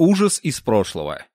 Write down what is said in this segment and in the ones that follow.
Ужас из прошлого.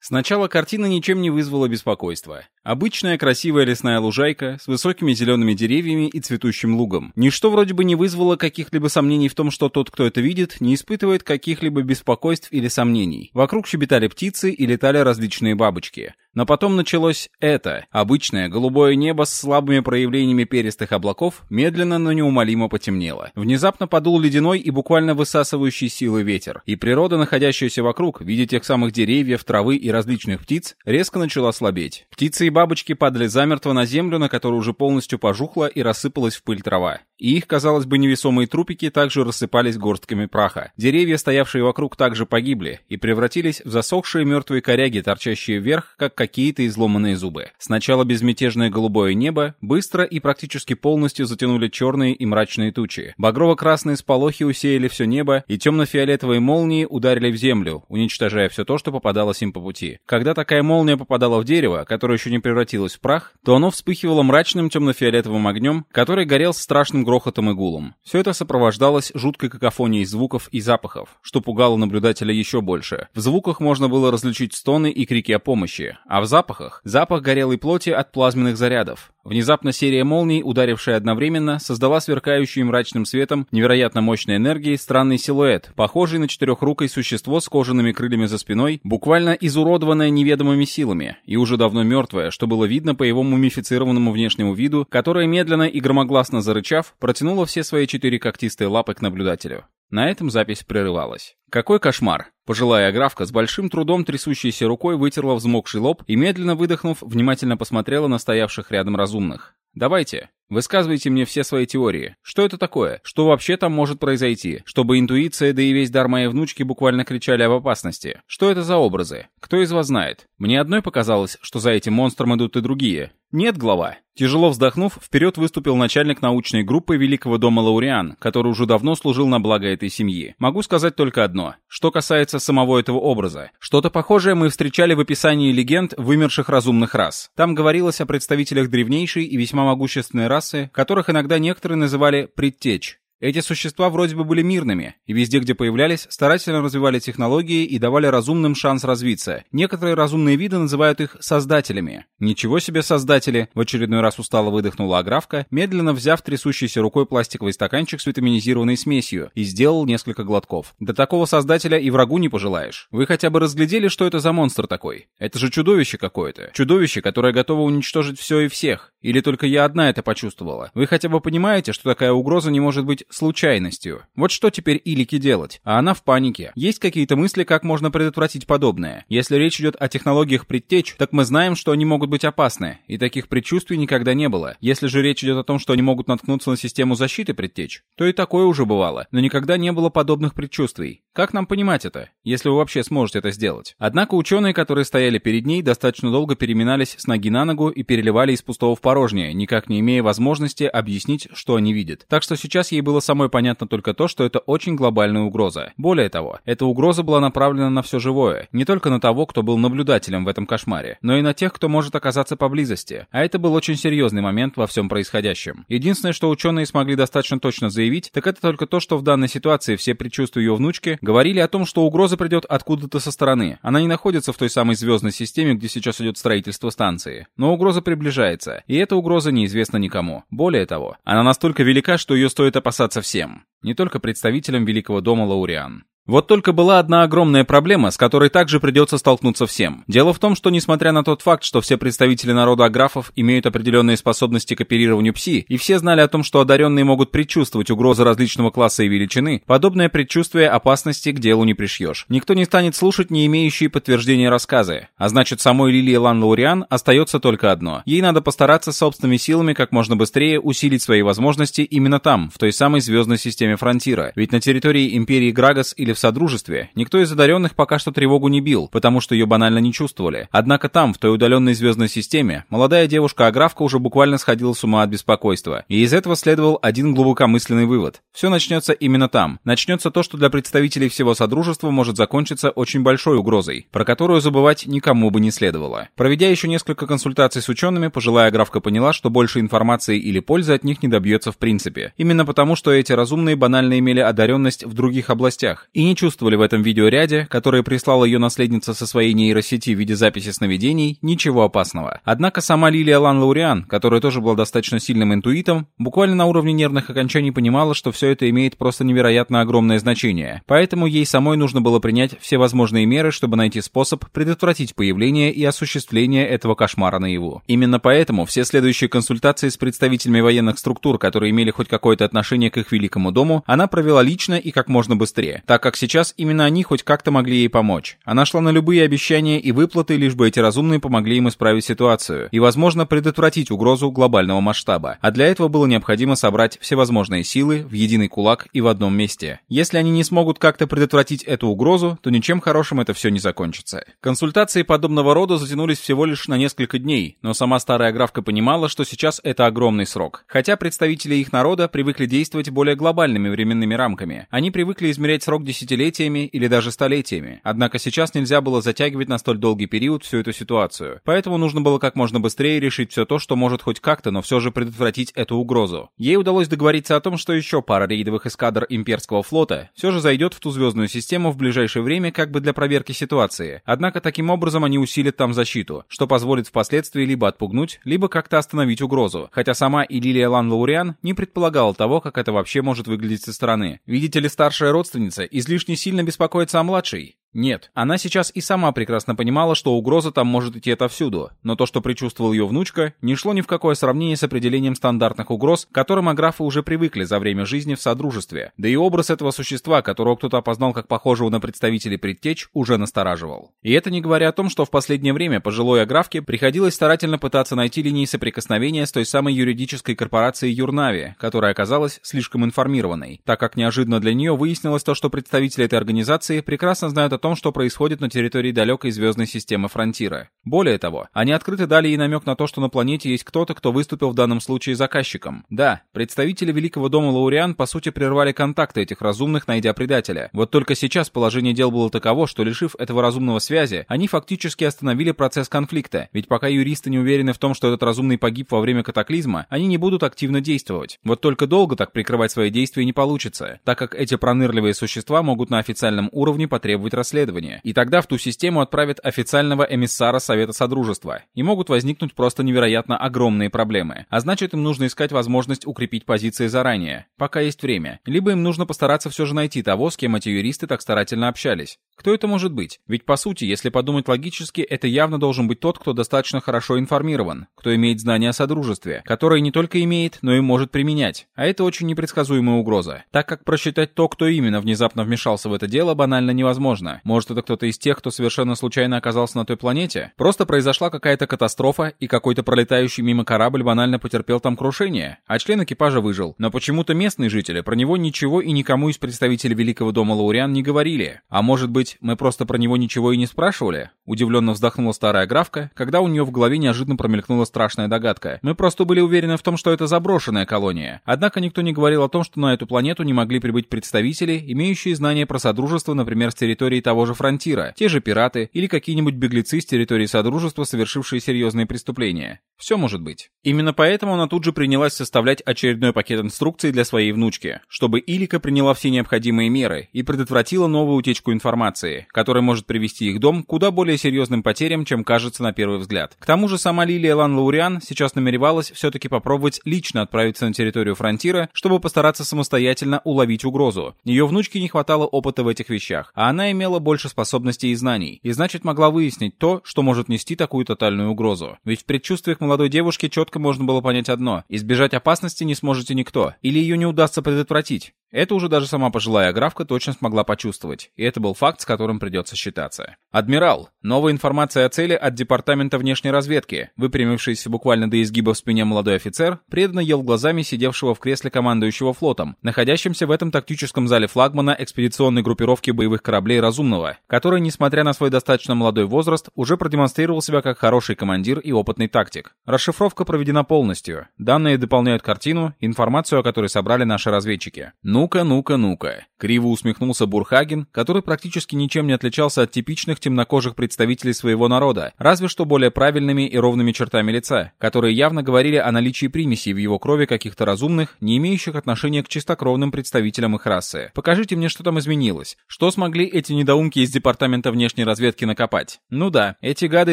Сначала картина ничем не вызвала беспокойства. Обычная красивая лесная лужайка с высокими зелеными деревьями и цветущим лугом. Ничто вроде бы не вызвало каких-либо сомнений в том, что тот, кто это видит, не испытывает каких-либо беспокойств или сомнений. Вокруг щебетали птицы и летали различные бабочки. Но потом началось это. Обычное голубое небо с слабыми проявлениями перистых облаков медленно, но неумолимо потемнело. Внезапно подул ледяной и буквально высасывающий силы ветер. И природа, находящаяся вокруг, в виде тех самых деревьев, травы и различных птиц, резко начала слабеть. Птицы Три бабочки падали замертво на землю, на которой уже полностью пожухла и рассыпалась в пыль трава. И их, казалось бы, невесомые трупики также рассыпались горстками праха. Деревья, стоявшие вокруг, также погибли и превратились в засохшие мертвые коряги, торчащие вверх, как какие-то изломанные зубы. Сначала безмятежное голубое небо быстро и практически полностью затянули черные и мрачные тучи. Багрово-красные сполохи усеяли все небо, и темно-фиолетовые молнии ударили в землю, уничтожая все то, что попадалось им по пути. Когда такая молния попадала в дерево, которое еще не превратилось в прах, то оно вспыхивало мрачным темно-фиолетовым огнем, который горел с страшным грохотом и гулом. Все это сопровождалось жуткой какофонией звуков и запахов, что пугало наблюдателя еще больше. В звуках можно было различить стоны и крики о помощи, а в запахах — запах горелой плоти от плазменных зарядов, Внезапно серия молний, ударившая одновременно, создала сверкающую мрачным светом невероятно мощной энергии странный силуэт, похожий на четырехрукое существо с кожаными крыльями за спиной, буквально изуродованное неведомыми силами, и уже давно мертвое, что было видно по его мумифицированному внешнему виду, которое медленно и громогласно зарычав, протянуло все свои четыре когтистые лапы к наблюдателю. На этом запись прерывалась. Какой кошмар! Пожилая графка с большим трудом трясущейся рукой вытерла взмокший лоб и, медленно выдохнув, внимательно посмотрела на стоявших рядом разумных. Давайте, Высказывайте мне все свои теории. Что это такое? Что вообще там может произойти? Чтобы интуиция, да и весь дар моей внучки буквально кричали об опасности. Что это за образы? Кто из вас знает? Мне одной показалось, что за этим монстром идут и другие. Нет, глава. Тяжело вздохнув, вперед выступил начальник научной группы Великого дома Лауриан, который уже давно служил на благо этой семьи. Могу сказать только одно. Что касается самого этого образа. Что-то похожее мы встречали в описании легенд вымерших разумных рас. Там говорилось о представителях древнейшей и весьма мамагущественной расы, которых иногда некоторые называли «предтеч», эти существа вроде бы были мирными, и везде, где появлялись, старательно развивали технологии и давали разумным шанс развиться. Некоторые разумные виды называют их создателями. Ничего себе создатели! В очередной раз устало выдохнула Аграфка, медленно взяв трясущейся рукой пластиковый стаканчик с витаминизированной смесью и сделал несколько глотков. До такого создателя и врагу не пожелаешь. Вы хотя бы разглядели, что это за монстр такой? Это же чудовище какое-то. Чудовище, которое готово уничтожить все и всех. Или только я одна это почувствовала. Вы хотя бы понимаете, что такая угроза не может быть случайностью. Вот что теперь Илике делать? А она в панике. Есть какие-то мысли, как можно предотвратить подобное? Если речь идет о технологиях предтеч, так мы знаем, что они могут быть опасны, и таких предчувствий никогда не было. Если же речь идет о том, что они могут наткнуться на систему защиты предтеч, то и такое уже бывало, но никогда не было подобных предчувствий. Как нам понимать это, если вы вообще сможете это сделать? Однако ученые, которые стояли перед ней, достаточно долго переминались с ноги на ногу и переливали из пустого в порожнее, никак не имея возможности объяснить, что они видят. Так что сейчас ей было было самой понятно только то, что это очень глобальная угроза. Более того, эта угроза была направлена на все живое, не только на того, кто был наблюдателем в этом кошмаре, но и на тех, кто может оказаться поблизости. А это был очень серьезный момент во всем происходящем. Единственное, что ученые смогли достаточно точно заявить, так это только то, что в данной ситуации все предчувствия ее внучки говорили о том, что угроза придет откуда-то со стороны. Она не находится в той самой звездной системе, где сейчас идет строительство станции. Но угроза приближается, и эта угроза неизвестна никому. Более того, она настолько велика, что ее стоит опасаться совсем, не только представителям Великого дома Лауриан, вот только была одна огромная проблема, с которой также придется столкнуться всем. Дело в том, что несмотря на тот факт, что все представители народа аграфов имеют определенные способности к оперированию пси, и все знали о том, что одаренные могут предчувствовать угрозы различного класса и величины, подобное предчувствие опасности к делу не пришьешь. Никто не станет слушать не имеющие подтверждения рассказы. А значит, самой Лилии Лан Лауриан остается только одно. Ей надо постараться собственными силами как можно быстрее усилить свои возможности именно там, в той самой звездной системе Фронтира. Ведь на территории Империи Грагас или в Содружестве никто из одаренных пока что тревогу не бил, потому что ее банально не чувствовали. Однако там, в той удаленной звездной системе, молодая девушка-аграфка уже буквально сходила с ума от беспокойства. И из этого следовал один глубокомысленный вывод. Все начнется именно там. Начнется то, что для представителей всего Содружества может закончиться очень большой угрозой, про которую забывать никому бы не следовало. Проведя еще несколько консультаций с учеными, пожилая аграфка поняла, что больше информации или пользы от них не добьется в принципе. Именно потому, что эти разумные банально имели одаренность в других областях и не чувствовали в этом видеоряде, который прислала ее наследница со своей нейросети в виде записи сновидений, ничего опасного. Однако сама Лилия Лан Лауриан, которая тоже была достаточно сильным интуитом, буквально на уровне нервных окончаний понимала, что все это имеет просто невероятно огромное значение. Поэтому ей самой нужно было принять все возможные меры, чтобы найти способ предотвратить появление и осуществление этого кошмара наяву. Именно поэтому все следующие консультации с представителями военных структур, которые имели хоть какое-то отношение к их великому дому, она провела лично и как можно быстрее, так как как сейчас именно они хоть как-то могли ей помочь. Она шла на любые обещания и выплаты, лишь бы эти разумные помогли им исправить ситуацию и, возможно, предотвратить угрозу глобального масштаба. А для этого было необходимо собрать всевозможные силы в единый кулак и в одном месте. Если они не смогут как-то предотвратить эту угрозу, то ничем хорошим это все не закончится. Консультации подобного рода затянулись всего лишь на несколько дней, но сама старая графка понимала, что сейчас это огромный срок. Хотя представители их народа привыкли действовать более глобальными временными рамками. Они привыкли измерять срок 10 десятилетиями или даже столетиями. Однако сейчас нельзя было затягивать на столь долгий период всю эту ситуацию. Поэтому нужно было как можно быстрее решить все то, что может хоть как-то, но все же предотвратить эту угрозу. Ей удалось договориться о том, что еще пара рейдовых эскадр имперского флота все же зайдет в ту звездную систему в ближайшее время как бы для проверки ситуации. Однако таким образом они усилят там защиту, что позволит впоследствии либо отпугнуть, либо как-то остановить угрозу. Хотя сама Илилия Лан Лауриан не предполагала того, как это вообще может выглядеть со стороны. Видите ли, старшая родственница из излишней сильно беспокоиться о младшей. Нет, она сейчас и сама прекрасно понимала, что угроза там может идти отовсюду, но то, что предчувствовал ее внучка, не шло ни в какое сравнение с определением стандартных угроз, к которым аграфы уже привыкли за время жизни в Содружестве, да и образ этого существа, которого кто-то опознал как похожего на представителей предтеч, уже настораживал. И это не говоря о том, что в последнее время пожилой аграфке приходилось старательно пытаться найти линии соприкосновения с той самой юридической корпорацией Юрнави, которая оказалась слишком информированной, так как неожиданно для нее выяснилось то, что представители этой организации прекрасно знают о том, что происходит на территории далекой звездной системы Фронтира. Более того, они открыто дали и намек на то, что на планете есть кто-то, кто выступил в данном случае заказчиком. Да, представители Великого дома Лауриан по сути прервали контакты этих разумных, найдя предателя. Вот только сейчас положение дел было таково, что лишив этого разумного связи, они фактически остановили процесс конфликта, ведь пока юристы не уверены в том, что этот разумный погиб во время катаклизма, они не будут активно действовать. Вот только долго так прикрывать свои действия не получится, так как эти пронырливые существа могут на официальном уровне потребовать расследования расследования, и тогда в ту систему отправят официального эмиссара Совета Содружества, и могут возникнуть просто невероятно огромные проблемы. А значит, им нужно искать возможность укрепить позиции заранее, пока есть время. Либо им нужно постараться все же найти того, с кем эти юристы так старательно общались. Кто это может быть? Ведь по сути, если подумать логически, это явно должен быть тот, кто достаточно хорошо информирован, кто имеет знания о Содружестве, которое не только имеет, но и может применять. А это очень непредсказуемая угроза, так как просчитать то, кто именно внезапно вмешался в это дело, банально невозможно. Может, это кто-то из тех, кто совершенно случайно оказался на той планете? Просто произошла какая-то катастрофа, и какой-то пролетающий мимо корабль банально потерпел там крушение, а член экипажа выжил. Но почему-то местные жители про него ничего и никому из представителей Великого дома Лауриан не говорили. А может быть, мы просто про него ничего и не спрашивали? Удивленно вздохнула старая графка, когда у нее в голове неожиданно промелькнула страшная догадка. Мы просто были уверены в том, что это заброшенная колония. Однако никто не говорил о том, что на эту планету не могли прибыть представители, имеющие знания про содружество, например, с территории того же фронтира, те же пираты или какие-нибудь беглецы с территории Содружества, совершившие серьезные преступления. Все может быть. Именно поэтому она тут же принялась составлять очередной пакет инструкций для своей внучки, чтобы Илика приняла все необходимые меры и предотвратила новую утечку информации, которая может привести их дом куда более серьезным потерям, чем кажется на первый взгляд. К тому же сама Лилия Лан Лауриан сейчас намеревалась все-таки попробовать лично отправиться на территорию Фронтира, чтобы постараться самостоятельно уловить угрозу. Ее внучке не хватало опыта в этих вещах, а она имела больше способностей и знаний, и значит могла выяснить то, что может нести такую тотальную угрозу. Ведь в предчувствиях молодой девушки четко можно было понять одно – избежать опасности не сможете никто, или ее не удастся предотвратить. Это уже даже сама пожилая графка точно смогла почувствовать, и это был факт, с которым придется считаться. «Адмирал, новая информация о цели от Департамента внешней разведки», выпрямившийся буквально до изгиба в спине молодой офицер, преданно ел глазами сидевшего в кресле командующего флотом, находящимся в этом тактическом зале флагмана экспедиционной группировки боевых кораблей «Разумного», который, несмотря на свой достаточно молодой возраст, уже продемонстрировал себя как хороший командир и опытный тактик. Расшифровка проведена полностью. Данные дополняют картину, информацию о которой собрали наши разведчики. Ну «Ну-ка, ну-ка, ну-ка!» — криво усмехнулся Бурхаген, который практически ничем не отличался от типичных темнокожих представителей своего народа, разве что более правильными и ровными чертами лица, которые явно говорили о наличии примесей в его крови каких-то разумных, не имеющих отношения к чистокровным представителям их расы. «Покажите мне, что там изменилось. Что смогли эти недоумки из Департамента внешней разведки накопать?» Ну да, эти гады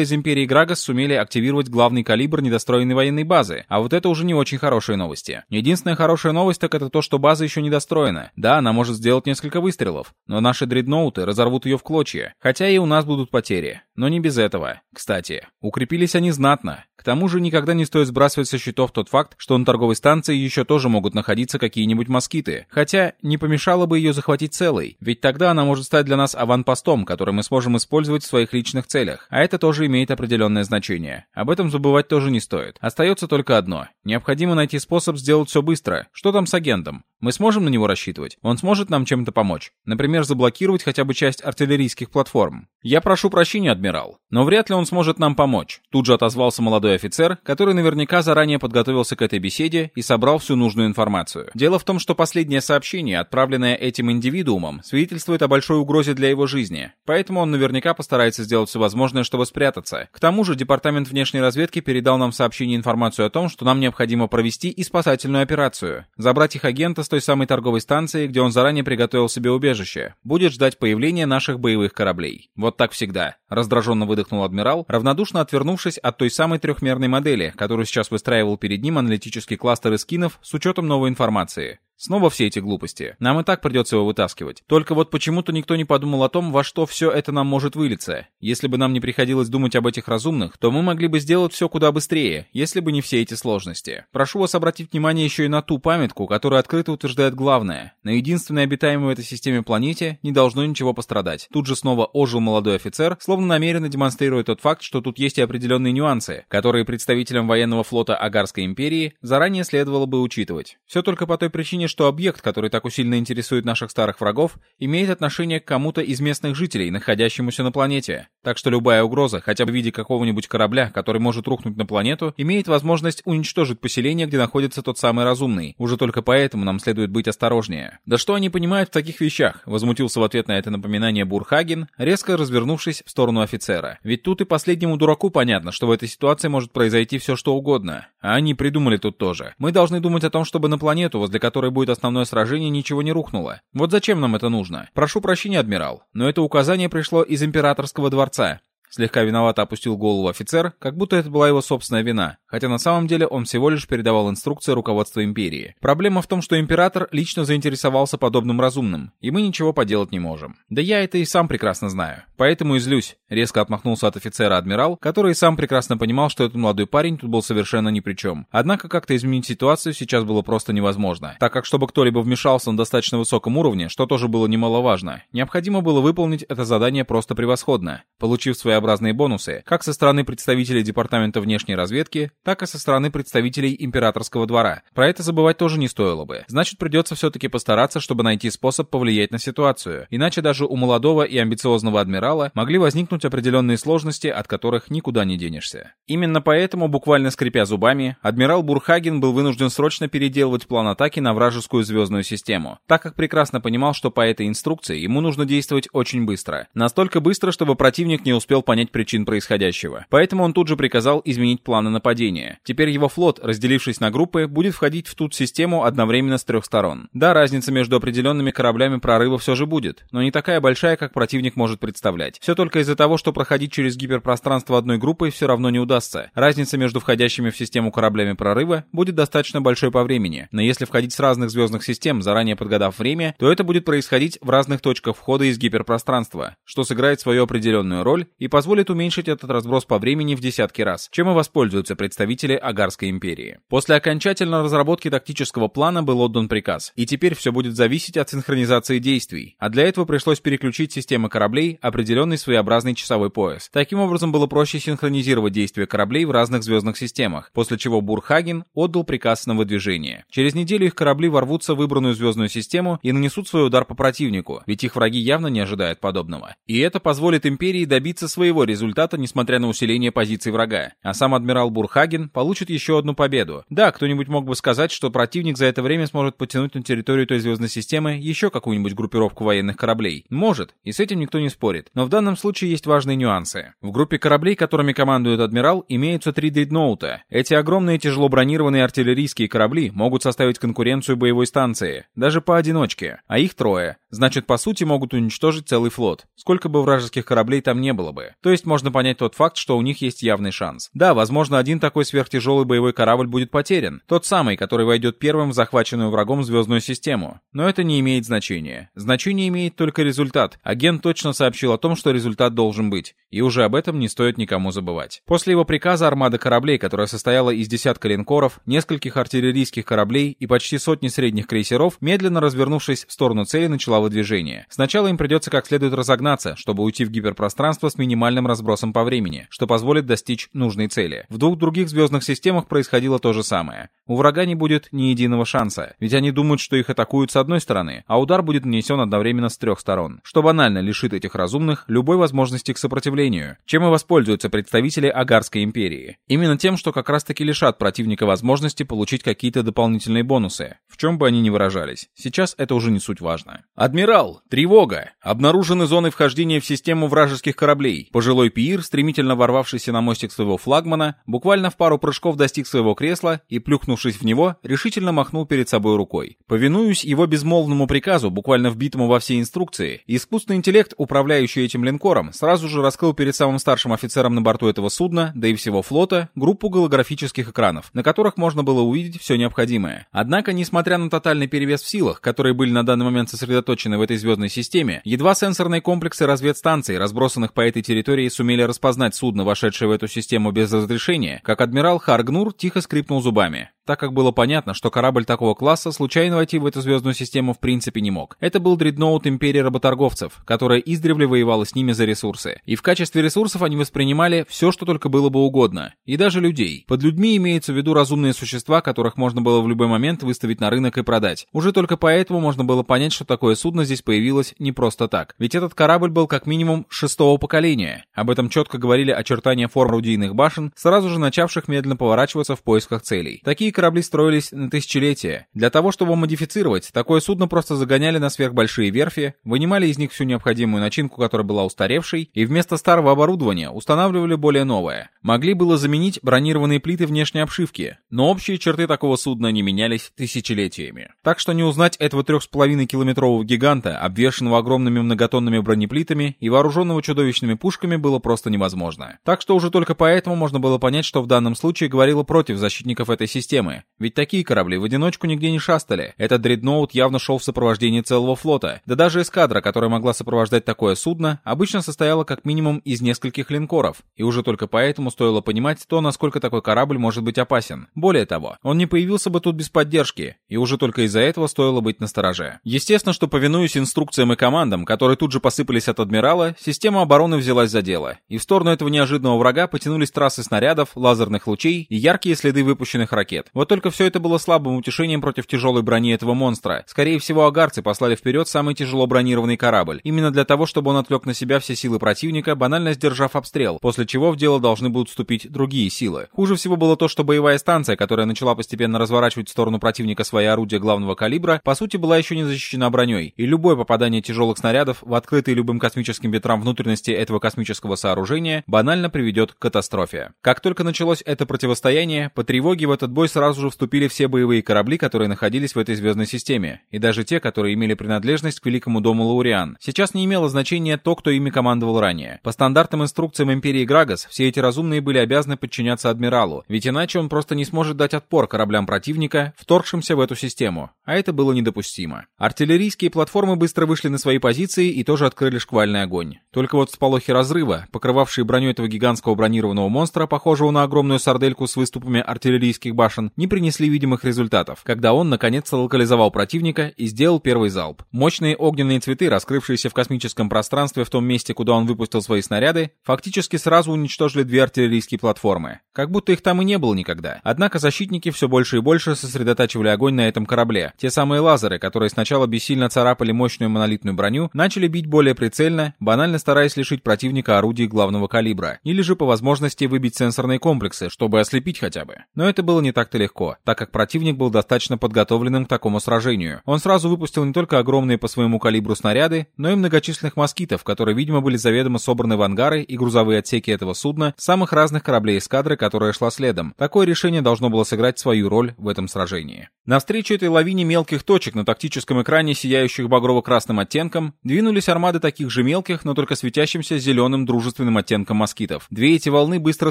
из Империи Грагас сумели активировать главный калибр недостроенной военной базы, а вот это уже не очень хорошие новости. Единственная хорошая новость так это то, что база еще недостроена устроена. Да, она может сделать несколько выстрелов, но наши дредноуты разорвут ее в клочья, хотя и у нас будут потери. Но не без этого. Кстати, укрепились они знатно. К тому же никогда не стоит сбрасывать со счетов тот факт, что на торговой станции еще тоже могут находиться какие-нибудь москиты, хотя не помешало бы ее захватить целой, ведь тогда она может стать для нас аванпостом, который мы сможем использовать в своих личных целях, а это тоже имеет определенное значение. Об этом забывать тоже не стоит. Остается только одно. Необходимо найти способ сделать все быстро. Что там с агентом? Мы сможем на него рассчитывать. Он сможет нам чем-то помочь. Например, заблокировать хотя бы часть артиллерийских платформ. Я прошу прощения, адмирал, но вряд ли он сможет нам помочь. Тут же отозвался молодой офицер, который наверняка заранее подготовился к этой беседе и собрал всю нужную информацию. Дело в том, что последнее сообщение, отправленное этим индивидуумом, свидетельствует о большой угрозе для его жизни. Поэтому он наверняка постарается сделать все возможное, чтобы спрятаться. К тому же, Департамент внешней разведки передал нам в сообщении информацию о том, что нам необходимо провести и спасательную операцию. Забрать их агента с той самой торговой кормовой станции, где он заранее приготовил себе убежище. Будет ждать появления наших боевых кораблей. Вот так всегда. Раздраженно выдохнул адмирал, равнодушно отвернувшись от той самой трехмерной модели, которую сейчас выстраивал перед ним аналитический кластер эскинов с учетом новой информации. Снова все эти глупости. Нам и так придется его вытаскивать. Только вот почему-то никто не подумал о том, во что все это нам может вылиться. Если бы нам не приходилось думать об этих разумных, то мы могли бы сделать все куда быстрее, если бы не все эти сложности. Прошу вас обратить внимание еще и на ту памятку, которая открыто утверждает главное. На единственной обитаемой в этой системе планете не должно ничего пострадать. Тут же снова ожил молодой офицер, словно намеренно демонстрируя тот факт, что тут есть и определенные нюансы, которые представителям военного флота Агарской империи заранее следовало бы учитывать. Все только по той причине, что объект, который так усиленно интересует наших старых врагов, имеет отношение к кому-то из местных жителей, находящемуся на планете. Так что любая угроза, хотя бы в виде какого-нибудь корабля, который может рухнуть на планету, имеет возможность уничтожить поселение, где находится тот самый разумный. Уже только поэтому нам следует быть осторожнее. Да что они понимают в таких вещах? Возмутился в ответ на это напоминание Бурхаген, резко развернувшись в сторону офицера. Ведь тут и последнему дураку понятно, что в этой ситуации может произойти все что угодно. А они придумали тут тоже. Мы должны думать о том, чтобы на планету, возле которой будет основное сражение, ничего не рухнуло. Вот зачем нам это нужно? Прошу прощения, адмирал, но это указание пришло из императорского дворца سەرچە Слегка виновато опустил голову офицер, как будто это была его собственная вина, хотя на самом деле он всего лишь передавал инструкции руководству империи. Проблема в том, что император лично заинтересовался подобным разумным, и мы ничего поделать не можем. Да я это и сам прекрасно знаю. Поэтому и злюсь, резко отмахнулся от офицера адмирал, который и сам прекрасно понимал, что этот молодой парень тут был совершенно ни при чем. Однако как-то изменить ситуацию сейчас было просто невозможно, так как чтобы кто-либо вмешался на достаточно высоком уровне, что тоже было немаловажно, необходимо было выполнить это задание просто превосходно. Получив свое своеобразные бонусы, как со стороны представителей Департамента внешней разведки, так и со стороны представителей императорского двора. Про это забывать тоже не стоило бы. Значит, придется все-таки постараться, чтобы найти способ повлиять на ситуацию. Иначе даже у молодого и амбициозного адмирала могли возникнуть определенные сложности, от которых никуда не денешься. Именно поэтому, буквально скрипя зубами, адмирал Бурхаген был вынужден срочно переделывать план атаки на вражескую звездную систему, так как прекрасно понимал, что по этой инструкции ему нужно действовать очень быстро. Настолько быстро, чтобы противник не успел понять причин происходящего. Поэтому он тут же приказал изменить планы нападения. Теперь его флот, разделившись на группы, будет входить в тут систему одновременно с трех сторон. Да, разница между определенными кораблями прорыва все же будет, но не такая большая, как противник может представлять. Все только из-за того, что проходить через гиперпространство одной группы все равно не удастся. Разница между входящими в систему кораблями прорыва будет достаточно большой по времени, но если входить с разных звездных систем, заранее подгадав время, то это будет происходить в разных точках входа из гиперпространства, что сыграет свою определенную роль и по позволит уменьшить этот разброс по времени в десятки раз, чем и воспользуются представители Агарской империи. После окончательной разработки тактического плана был отдан приказ, и теперь все будет зависеть от синхронизации действий, а для этого пришлось переключить системы кораблей определенный своеобразный часовой пояс. Таким образом было проще синхронизировать действия кораблей в разных звездных системах, после чего Бурхаген отдал приказ на выдвижение. Через неделю их корабли ворвутся в выбранную звездную систему и нанесут свой удар по противнику, ведь их враги явно не ожидают подобного. И это позволит Империи добиться своей его результата, несмотря на усиление позиций врага. А сам адмирал Бурхаген получит еще одну победу. Да, кто-нибудь мог бы сказать, что противник за это время сможет потянуть на территорию той звездной системы еще какую-нибудь группировку военных кораблей. Может, и с этим никто не спорит. Но в данном случае есть важные нюансы. В группе кораблей, которыми командует адмирал, имеются три дредноута. Эти огромные тяжело бронированные артиллерийские корабли могут составить конкуренцию боевой станции, даже поодиночке, а их трое. Значит, по сути, могут уничтожить целый флот, сколько бы вражеских кораблей там не было бы. То есть можно понять тот факт, что у них есть явный шанс. Да, возможно, один такой сверхтяжелый боевой корабль будет потерян, тот самый, который войдет первым в захваченную врагом звездную систему. Но это не имеет значения. Значение имеет только результат. Агент точно сообщил о том, что результат должен быть, и уже об этом не стоит никому забывать. После его приказа армада кораблей, которая состояла из десятка линкоров, нескольких артиллерийских кораблей и почти сотни средних крейсеров, медленно развернувшись в сторону цели, начала выдвижение. Сначала им придется как следует разогнаться, чтобы уйти в гиперпространство с минимальным максимальным разбросом по времени, что позволит достичь нужной цели. В двух других звездных системах происходило то же самое. У врага не будет ни единого шанса, ведь они думают, что их атакуют с одной стороны, а удар будет нанесен одновременно с трех сторон, что банально лишит этих разумных любой возможности к сопротивлению, чем и воспользуются представители Агарской империи. Именно тем, что как раз-таки лишат противника возможности получить какие-то дополнительные бонусы, в чем бы они ни выражались. Сейчас это уже не суть важно. «Адмирал! Тревога! Обнаружены зоны вхождения в систему вражеских кораблей. Пожилой Пиир, стремительно ворвавшийся на мостик своего флагмана, буквально в пару прыжков достиг своего кресла и, плюхнувшись в него, решительно махнул перед собой рукой. Повинуясь его безмолвному приказу, буквально вбитому во все инструкции, искусственный интеллект, управляющий этим линкором, сразу же раскрыл перед самым старшим офицером на борту этого судна, да и всего флота, группу голографических экранов, на которых можно было увидеть все необходимое. Однако, несмотря на тотальный перевес в силах, которые были на данный момент сосредоточены в этой звездной системе, едва сенсорные комплексы разведстанций, разбросанных по этой территории, территории сумели распознать судно, вошедшее в эту систему без разрешения, как адмирал Харгнур тихо скрипнул зубами так как было понятно, что корабль такого класса случайно войти в эту звездную систему в принципе не мог. Это был дредноут империи работорговцев, которая издревле воевала с ними за ресурсы. И в качестве ресурсов они воспринимали все, что только было бы угодно. И даже людей. Под людьми имеются в виду разумные существа, которых можно было в любой момент выставить на рынок и продать. Уже только поэтому можно было понять, что такое судно здесь появилось не просто так. Ведь этот корабль был как минимум шестого поколения. Об этом четко говорили очертания форм орудийных башен, сразу же начавших медленно поворачиваться в поисках целей. Такие корабли строились на тысячелетия. Для того, чтобы модифицировать, такое судно просто загоняли на сверхбольшие верфи, вынимали из них всю необходимую начинку, которая была устаревшей, и вместо старого оборудования устанавливали более новое. Могли было заменить бронированные плиты внешней обшивки, но общие черты такого судна не менялись тысячелетиями. Так что не узнать этого 3,5-километрового гиганта, обвешанного огромными многотонными бронеплитами и вооруженного чудовищными пушками, было просто невозможно. Так что уже только поэтому можно было понять, что в данном случае говорило против защитников этой системы, проблемы, ведь такие корабли в одиночку нигде не шастали. Этот дредноут явно шел в сопровождении целого флота, да даже эскадра, которая могла сопровождать такое судно, обычно состояла как минимум из нескольких линкоров, и уже только поэтому стоило понимать то, насколько такой корабль может быть опасен. Более того, он не появился бы тут без поддержки, и уже только из-за этого стоило быть настороже. Естественно, что повинуясь инструкциям и командам, которые тут же посыпались от адмирала, система обороны взялась за дело, и в сторону этого неожиданного врага потянулись трассы снарядов, лазерных лучей и яркие следы выпущенных ракет. Вот только все это было слабым утешением против тяжелой брони этого монстра. Скорее всего, агарцы послали вперед самый тяжело бронированный корабль, именно для того, чтобы он отвлек на себя все силы противника, банально сдержав обстрел, после чего в дело должны будут вступить другие силы. Хуже всего было то, что боевая станция, которая начала постепенно разворачивать в сторону противника свои орудия главного калибра, по сути была еще не защищена броней, и любое попадание тяжелых снарядов в открытые любым космическим ветрам внутренности этого космического сооружения банально приведет к катастрофе. Как только началось это противостояние, по тревоге в этот бой сразу же вступили все боевые корабли, которые находились в этой звездной системе, и даже те, которые имели принадлежность к Великому Дому Лауриан. Сейчас не имело значения то, кто ими командовал ранее. По стандартным инструкциям Империи Грагас, все эти разумные были обязаны подчиняться адмиралу, ведь иначе он просто не сможет дать отпор кораблям противника, вторгшимся в эту систему, а это было недопустимо. Артиллерийские платформы быстро вышли на свои позиции и тоже открыли шквальный огонь. Только вот сполохи разрыва, покрывавшие броню этого гигантского бронированного монстра, похожего на огромную сардельку с выступами артиллерийских башен, не принесли видимых результатов, когда он наконец локализовал противника и сделал первый залп. Мощные огненные цветы, раскрывшиеся в космическом пространстве в том месте, куда он выпустил свои снаряды, фактически сразу уничтожили две артиллерийские платформы. Как будто их там и не было никогда. Однако защитники все больше и больше сосредотачивали огонь на этом корабле. Те самые лазеры, которые сначала бессильно царапали мощную монолитную броню, начали бить более прицельно, банально стараясь лишить противника орудий главного калибра, или же по возможности выбить сенсорные комплексы, чтобы ослепить хотя бы. Но это было не так-то легко, так как противник был достаточно подготовленным к такому сражению. Он сразу выпустил не только огромные по своему калибру снаряды, но и многочисленных москитов, которые, видимо, были заведомо собраны в ангары и грузовые отсеки этого судна самых разных кораблей эскадры, которая шла следом. Такое решение должно было сыграть свою роль в этом сражении. Навстречу этой лавине мелких точек на тактическом экране, сияющих багрово-красным оттенком, двинулись армады таких же мелких, но только светящимся зеленым дружественным оттенком москитов. Две эти волны быстро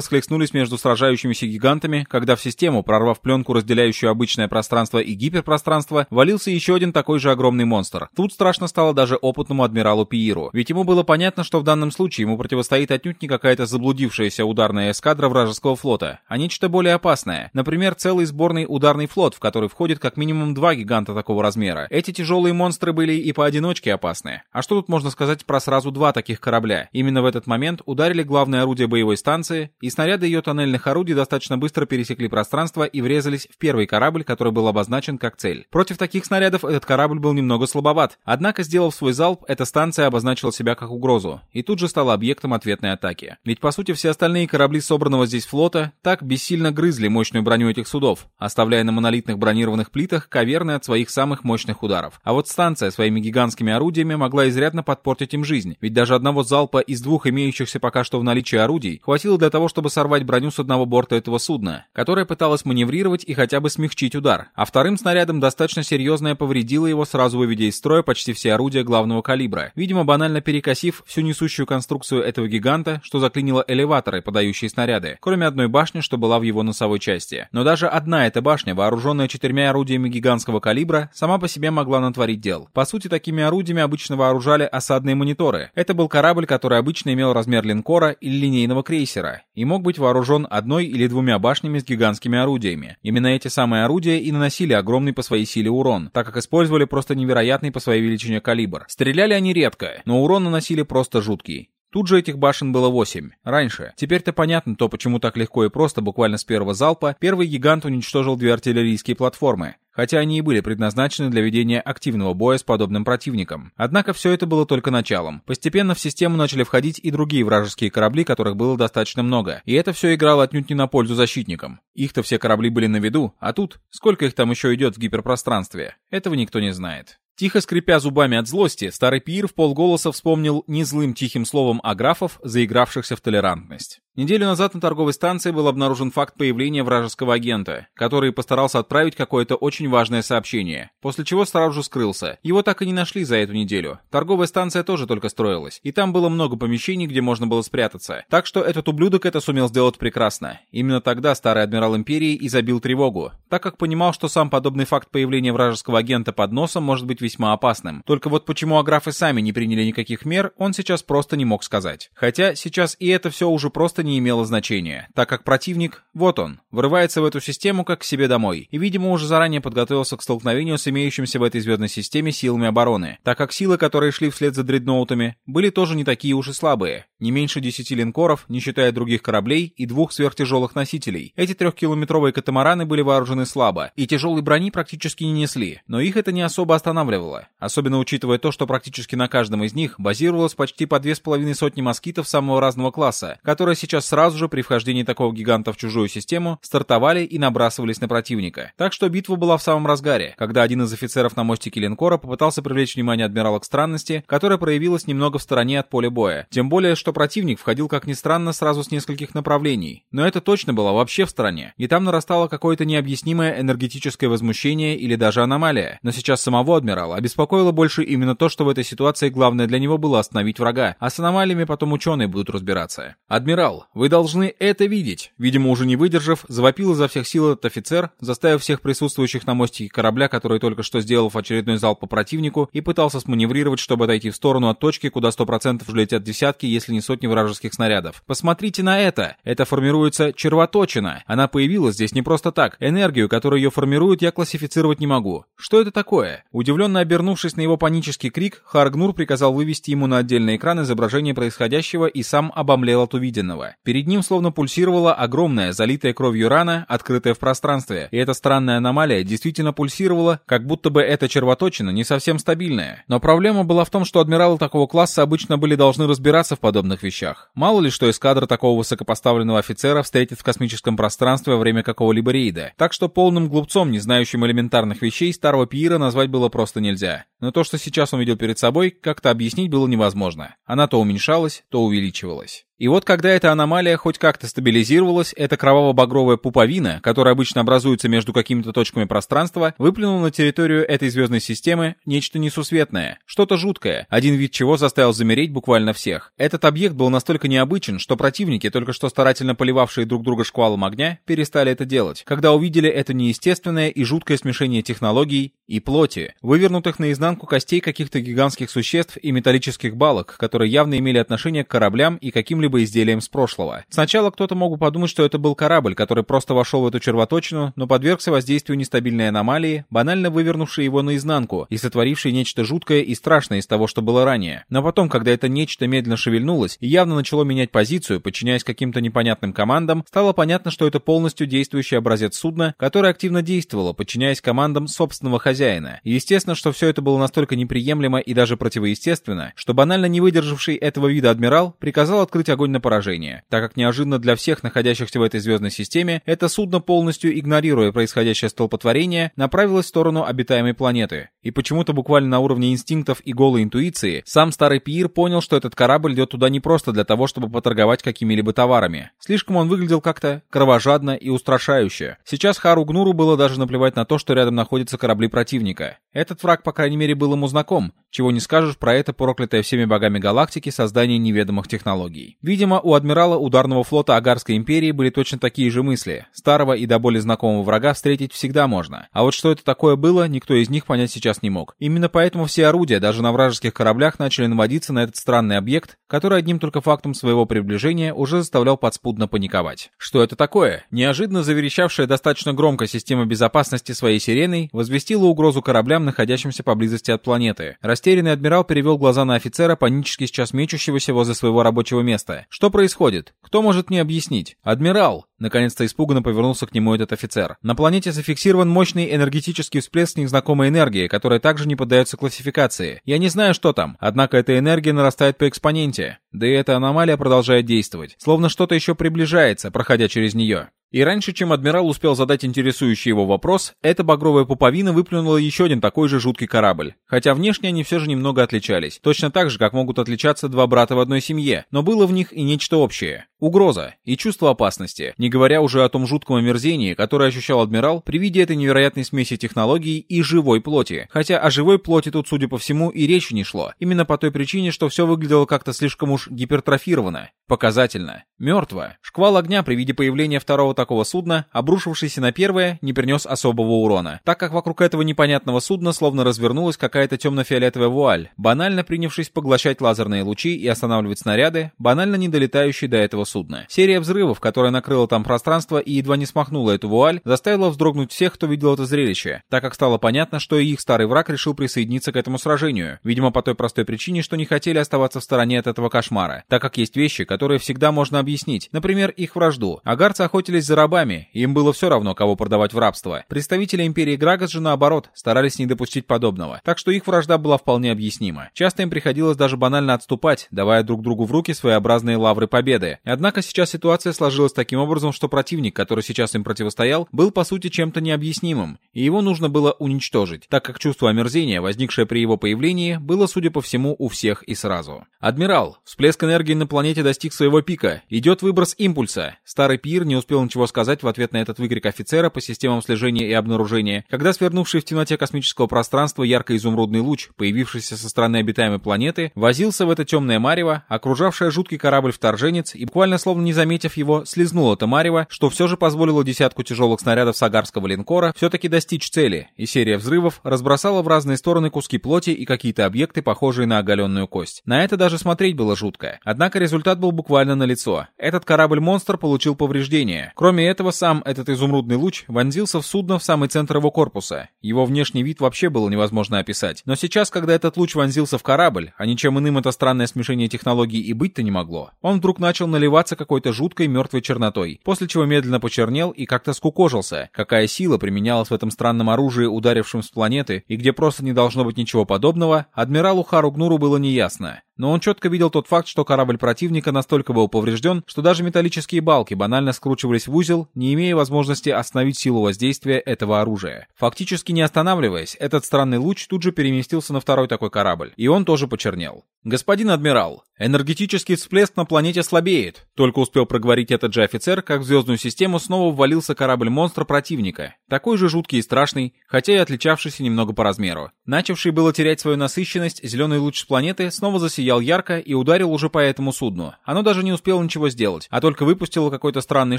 схлестнулись между сражающимися гигантами, когда в систему, прорвав в пленку, разделяющую обычное пространство и гиперпространство, валился еще один такой же огромный монстр. Тут страшно стало даже опытному адмиралу Пииру, ведь ему было понятно, что в данном случае ему противостоит отнюдь не какая-то заблудившаяся ударная эскадра вражеского флота, а нечто более опасное. Например, целый сборный ударный флот, в который входит как минимум два гиганта такого размера. Эти тяжелые монстры были и поодиночке опасны. А что тут можно сказать про сразу два таких корабля? Именно в этот момент ударили главное орудие боевой станции, и снаряды ее тоннельных орудий достаточно быстро пересекли пространство и врезались в первый корабль, который был обозначен как цель. Против таких снарядов этот корабль был немного слабоват, однако, сделав свой залп, эта станция обозначила себя как угрозу, и тут же стала объектом ответной атаки. Ведь, по сути, все остальные корабли собранного здесь флота так бессильно грызли мощную броню этих судов, оставляя на монолитных бронированных плитах каверны от своих самых мощных ударов. А вот станция своими гигантскими орудиями могла изрядно подпортить им жизнь, ведь даже одного залпа из двух имеющихся пока что в наличии орудий хватило для того, чтобы сорвать броню с одного борта этого судна, которое пыталось маневрировать парировать и хотя бы смягчить удар, а вторым снарядом достаточно серьезное повредило его, сразу выведя из строя почти все орудия главного калибра, видимо, банально перекосив всю несущую конструкцию этого гиганта, что заклинило элеваторы, подающие снаряды, кроме одной башни, что была в его носовой части. Но даже одна эта башня, вооруженная четырьмя орудиями гигантского калибра, сама по себе могла натворить дел. По сути, такими орудиями обычно вооружали осадные мониторы. Это был корабль, который обычно имел размер линкора или линейного крейсера, и мог быть вооружен одной или двумя башнями с гигантскими орудиями ракетами. Именно эти самые орудия и наносили огромный по своей силе урон, так как использовали просто невероятный по своей величине калибр. Стреляли они редко, но урон наносили просто жуткий. Тут же этих башен было 8. Раньше. Теперь-то понятно то, почему так легко и просто, буквально с первого залпа, первый гигант уничтожил две артиллерийские платформы хотя они и были предназначены для ведения активного боя с подобным противником. Однако все это было только началом. Постепенно в систему начали входить и другие вражеские корабли, которых было достаточно много, и это все играло отнюдь не на пользу защитникам. Их-то все корабли были на виду, а тут, сколько их там еще идет в гиперпространстве, этого никто не знает. Тихо скрипя зубами от злости, старый пир в полголоса вспомнил не злым тихим словом аграфов, заигравшихся в толерантность. Неделю назад на торговой станции был обнаружен факт появления вражеского агента, который постарался отправить какое-то очень важное сообщение, после чего сразу же скрылся. Его так и не нашли за эту неделю. Торговая станция тоже только строилась, и там было много помещений, где можно было спрятаться. Так что этот ублюдок это сумел сделать прекрасно. Именно тогда старый адмирал Империи и забил тревогу, так как понимал, что сам подобный факт появления вражеского агента под носом может быть весьма опасным. Только вот почему аграфы сами не приняли никаких мер, он сейчас просто не мог сказать. Хотя сейчас и это все уже просто не имело значения, так как противник, вот он, вырывается в эту систему как к себе домой, и, видимо, уже заранее подготовился к столкновению с имеющимся в этой звездной системе силами обороны, так как силы, которые шли вслед за дредноутами, были тоже не такие уж и слабые не меньше 10 линкоров, не считая других кораблей и двух сверхтяжелых носителей. Эти трехкилометровые катамараны были вооружены слабо, и тяжелой брони практически не несли, но их это не особо останавливало, особенно учитывая то, что практически на каждом из них базировалось почти по две с половиной сотни москитов самого разного класса, которые сейчас сразу же при вхождении такого гиганта в чужую систему стартовали и набрасывались на противника. Так что битва была в самом разгаре, когда один из офицеров на мостике линкора попытался привлечь внимание адмирала к странности, которая проявилась немного в стороне от поля боя, тем более, что что противник входил, как ни странно, сразу с нескольких направлений. Но это точно было вообще в стране. И там нарастало какое-то необъяснимое энергетическое возмущение или даже аномалия. Но сейчас самого адмирала обеспокоило больше именно то, что в этой ситуации главное для него было остановить врага, а с аномалиями потом ученые будут разбираться. «Адмирал, вы должны это видеть!» Видимо, уже не выдержав, завопил изо всех сил этот офицер, заставив всех присутствующих на мостике корабля, который только что сделал очередной залп по противнику и пытался сманеврировать, чтобы отойти в сторону от точки, куда 100% летят десятки, если не не сотни вражеских снарядов. Посмотрите на это. Это формируется червоточина. Она появилась здесь не просто так. Энергию, которая ее формируют, я классифицировать не могу. Что это такое? Удивленно обернувшись на его панический крик, Харгнур приказал вывести ему на отдельный экран изображение происходящего и сам обомлел от увиденного. Перед ним словно пульсировала огромная, залитая кровью рана, открытая в пространстве. И эта странная аномалия действительно пульсировала, как будто бы эта червоточина не совсем стабильная. Но проблема была в том, что адмиралы такого класса обычно были должны разбираться в подобном подобных вещах. Мало ли, что эскадра такого высокопоставленного офицера встретит в космическом пространстве во время какого-либо рейда. Так что полным глупцом, не знающим элементарных вещей, старого Пьера назвать было просто нельзя. Но то, что сейчас он видел перед собой, как-то объяснить было невозможно. Она то уменьшалась, то увеличивалась. И вот когда эта аномалия хоть как-то стабилизировалась, эта кроваво-багровая пуповина, которая обычно образуется между какими-то точками пространства, выплюнула на территорию этой звездной системы нечто несусветное, что-то жуткое, один вид чего заставил замереть буквально всех. Этот объект был настолько необычен, что противники, только что старательно поливавшие друг друга шквалом огня, перестали это делать, когда увидели это неестественное и жуткое смешение технологий, и плоти, вывернутых наизнанку костей каких-то гигантских существ и металлических балок, которые явно имели отношение к кораблям и каким-либо изделиям с прошлого. Сначала кто-то мог подумать, что это был корабль, который просто вошел в эту червоточину, но подвергся воздействию нестабильной аномалии, банально вывернувшей его наизнанку и сотворившей нечто жуткое и страшное из того, что было ранее. Но потом, когда это нечто медленно шевельнулось и явно начало менять позицию, подчиняясь каким-то непонятным командам, стало понятно, что это полностью действующий образец судна, которое активно действовало, подчиняясь командам собственного хозяина хозяина. Естественно, что все это было настолько неприемлемо и даже противоестественно, что банально не выдержавший этого вида адмирал приказал открыть огонь на поражение, так как неожиданно для всех находящихся в этой звездной системе это судно, полностью игнорируя происходящее столпотворение, направилось в сторону обитаемой планеты. И почему-то буквально на уровне инстинктов и голой интуиции сам старый Пиир понял, что этот корабль идет туда не просто для того, чтобы поторговать какими-либо товарами. Слишком он выглядел как-то кровожадно и устрашающе. Сейчас Хару Гнуру было даже наплевать на то, что рядом находятся корабли противника противника. Этот враг, по крайней мере, был ему знаком, чего не скажешь про это проклятое всеми богами галактики создание неведомых технологий. Видимо, у адмирала ударного флота Агарской империи были точно такие же мысли. Старого и до боли знакомого врага встретить всегда можно. А вот что это такое было, никто из них понять сейчас не мог. Именно поэтому все орудия, даже на вражеских кораблях, начали наводиться на этот странный объект, который одним только фактом своего приближения уже заставлял подспудно паниковать. Что это такое? Неожиданно заверещавшая достаточно громко система безопасности своей сиреной возвестила угрозу угрозу кораблям, находящимся поблизости от планеты. Растерянный адмирал перевел глаза на офицера, панически сейчас мечущегося возле своего рабочего места. Что происходит? Кто может мне объяснить? Адмирал! Наконец-то испуганно повернулся к нему этот офицер. На планете зафиксирован мощный энергетический всплеск незнакомой энергии, которая также не поддается классификации. Я не знаю, что там, однако эта энергия нарастает по экспоненте. Да и эта аномалия продолжает действовать, словно что-то еще приближается, проходя через нее. И раньше, чем адмирал успел задать интересующий его вопрос, эта багровая пуповина выплюнула еще один такой же жуткий корабль. Хотя внешне они все же немного отличались, точно так же, как могут отличаться два брата в одной семье, но было в них и нечто общее. Угроза и чувство опасности, не не говоря уже о том жутком омерзении, которое ощущал адмирал при виде этой невероятной смеси технологий и живой плоти. Хотя о живой плоти тут, судя по всему, и речи не шло. Именно по той причине, что все выглядело как-то слишком уж гипертрофировано, показательно, мертво. Шквал огня при виде появления второго такого судна, обрушившийся на первое, не принес особого урона, так как вокруг этого непонятного судна словно развернулась какая-то темно-фиолетовая вуаль, банально принявшись поглощать лазерные лучи и останавливать снаряды, банально не долетающие до этого судна. Серия взрывов, которая накрыла там там пространство и едва не смахнула эту вуаль, заставила вздрогнуть всех, кто видел это зрелище, так как стало понятно, что и их старый враг решил присоединиться к этому сражению, видимо, по той простой причине, что не хотели оставаться в стороне от этого кошмара, так как есть вещи, которые всегда можно объяснить, например, их вражду. Агарцы охотились за рабами, им было все равно, кого продавать в рабство. Представители империи Грагас же наоборот, старались не допустить подобного, так что их вражда была вполне объяснима. Часто им приходилось даже банально отступать, давая друг другу в руки своеобразные лавры победы. Однако сейчас ситуация сложилась таким образом, образом, что противник, который сейчас им противостоял, был по сути чем-то необъяснимым, и его нужно было уничтожить, так как чувство омерзения, возникшее при его появлении, было, судя по всему, у всех и сразу. «Адмирал, всплеск энергии на планете достиг своего пика. Идет выброс импульса». Старый пир не успел ничего сказать в ответ на этот выкрик офицера по системам слежения и обнаружения, когда свернувший в темноте космического пространства ярко-изумрудный луч, появившийся со стороны обитаемой планеты, возился в это темное марево, окружавшее жуткий корабль-вторженец, и буквально словно не заметив его, слезнул это марево Пономарева, что все же позволило десятку тяжелых снарядов Сагарского линкора все-таки достичь цели, и серия взрывов разбросала в разные стороны куски плоти и какие-то объекты, похожие на оголенную кость. На это даже смотреть было жутко. Однако результат был буквально налицо. Этот корабль-монстр получил повреждения. Кроме этого, сам этот изумрудный луч вонзился в судно в самый центр его корпуса. Его внешний вид вообще было невозможно описать. Но сейчас, когда этот луч вонзился в корабль, а ничем иным это странное смешение технологий и быть-то не могло, он вдруг начал наливаться какой-то жуткой мертвой чернотой после чего медленно почернел и как-то скукожился. Какая сила применялась в этом странном оружии, ударившем с планеты, и где просто не должно быть ничего подобного, адмиралу Харугнуру было неясно но он четко видел тот факт, что корабль противника настолько был поврежден, что даже металлические балки банально скручивались в узел, не имея возможности остановить силу воздействия этого оружия. Фактически не останавливаясь, этот странный луч тут же переместился на второй такой корабль, и он тоже почернел. «Господин адмирал, энергетический всплеск на планете слабеет!» Только успел проговорить этот же офицер, как в звездную систему снова ввалился корабль-монстр противника, такой же жуткий и страшный, хотя и отличавшийся немного по размеру. Начавший было терять свою насыщенность, зеленый луч с планеты снова засиял сиял ярко и ударил уже по этому судну. Оно даже не успело ничего сделать, а только выпустило какой-то странный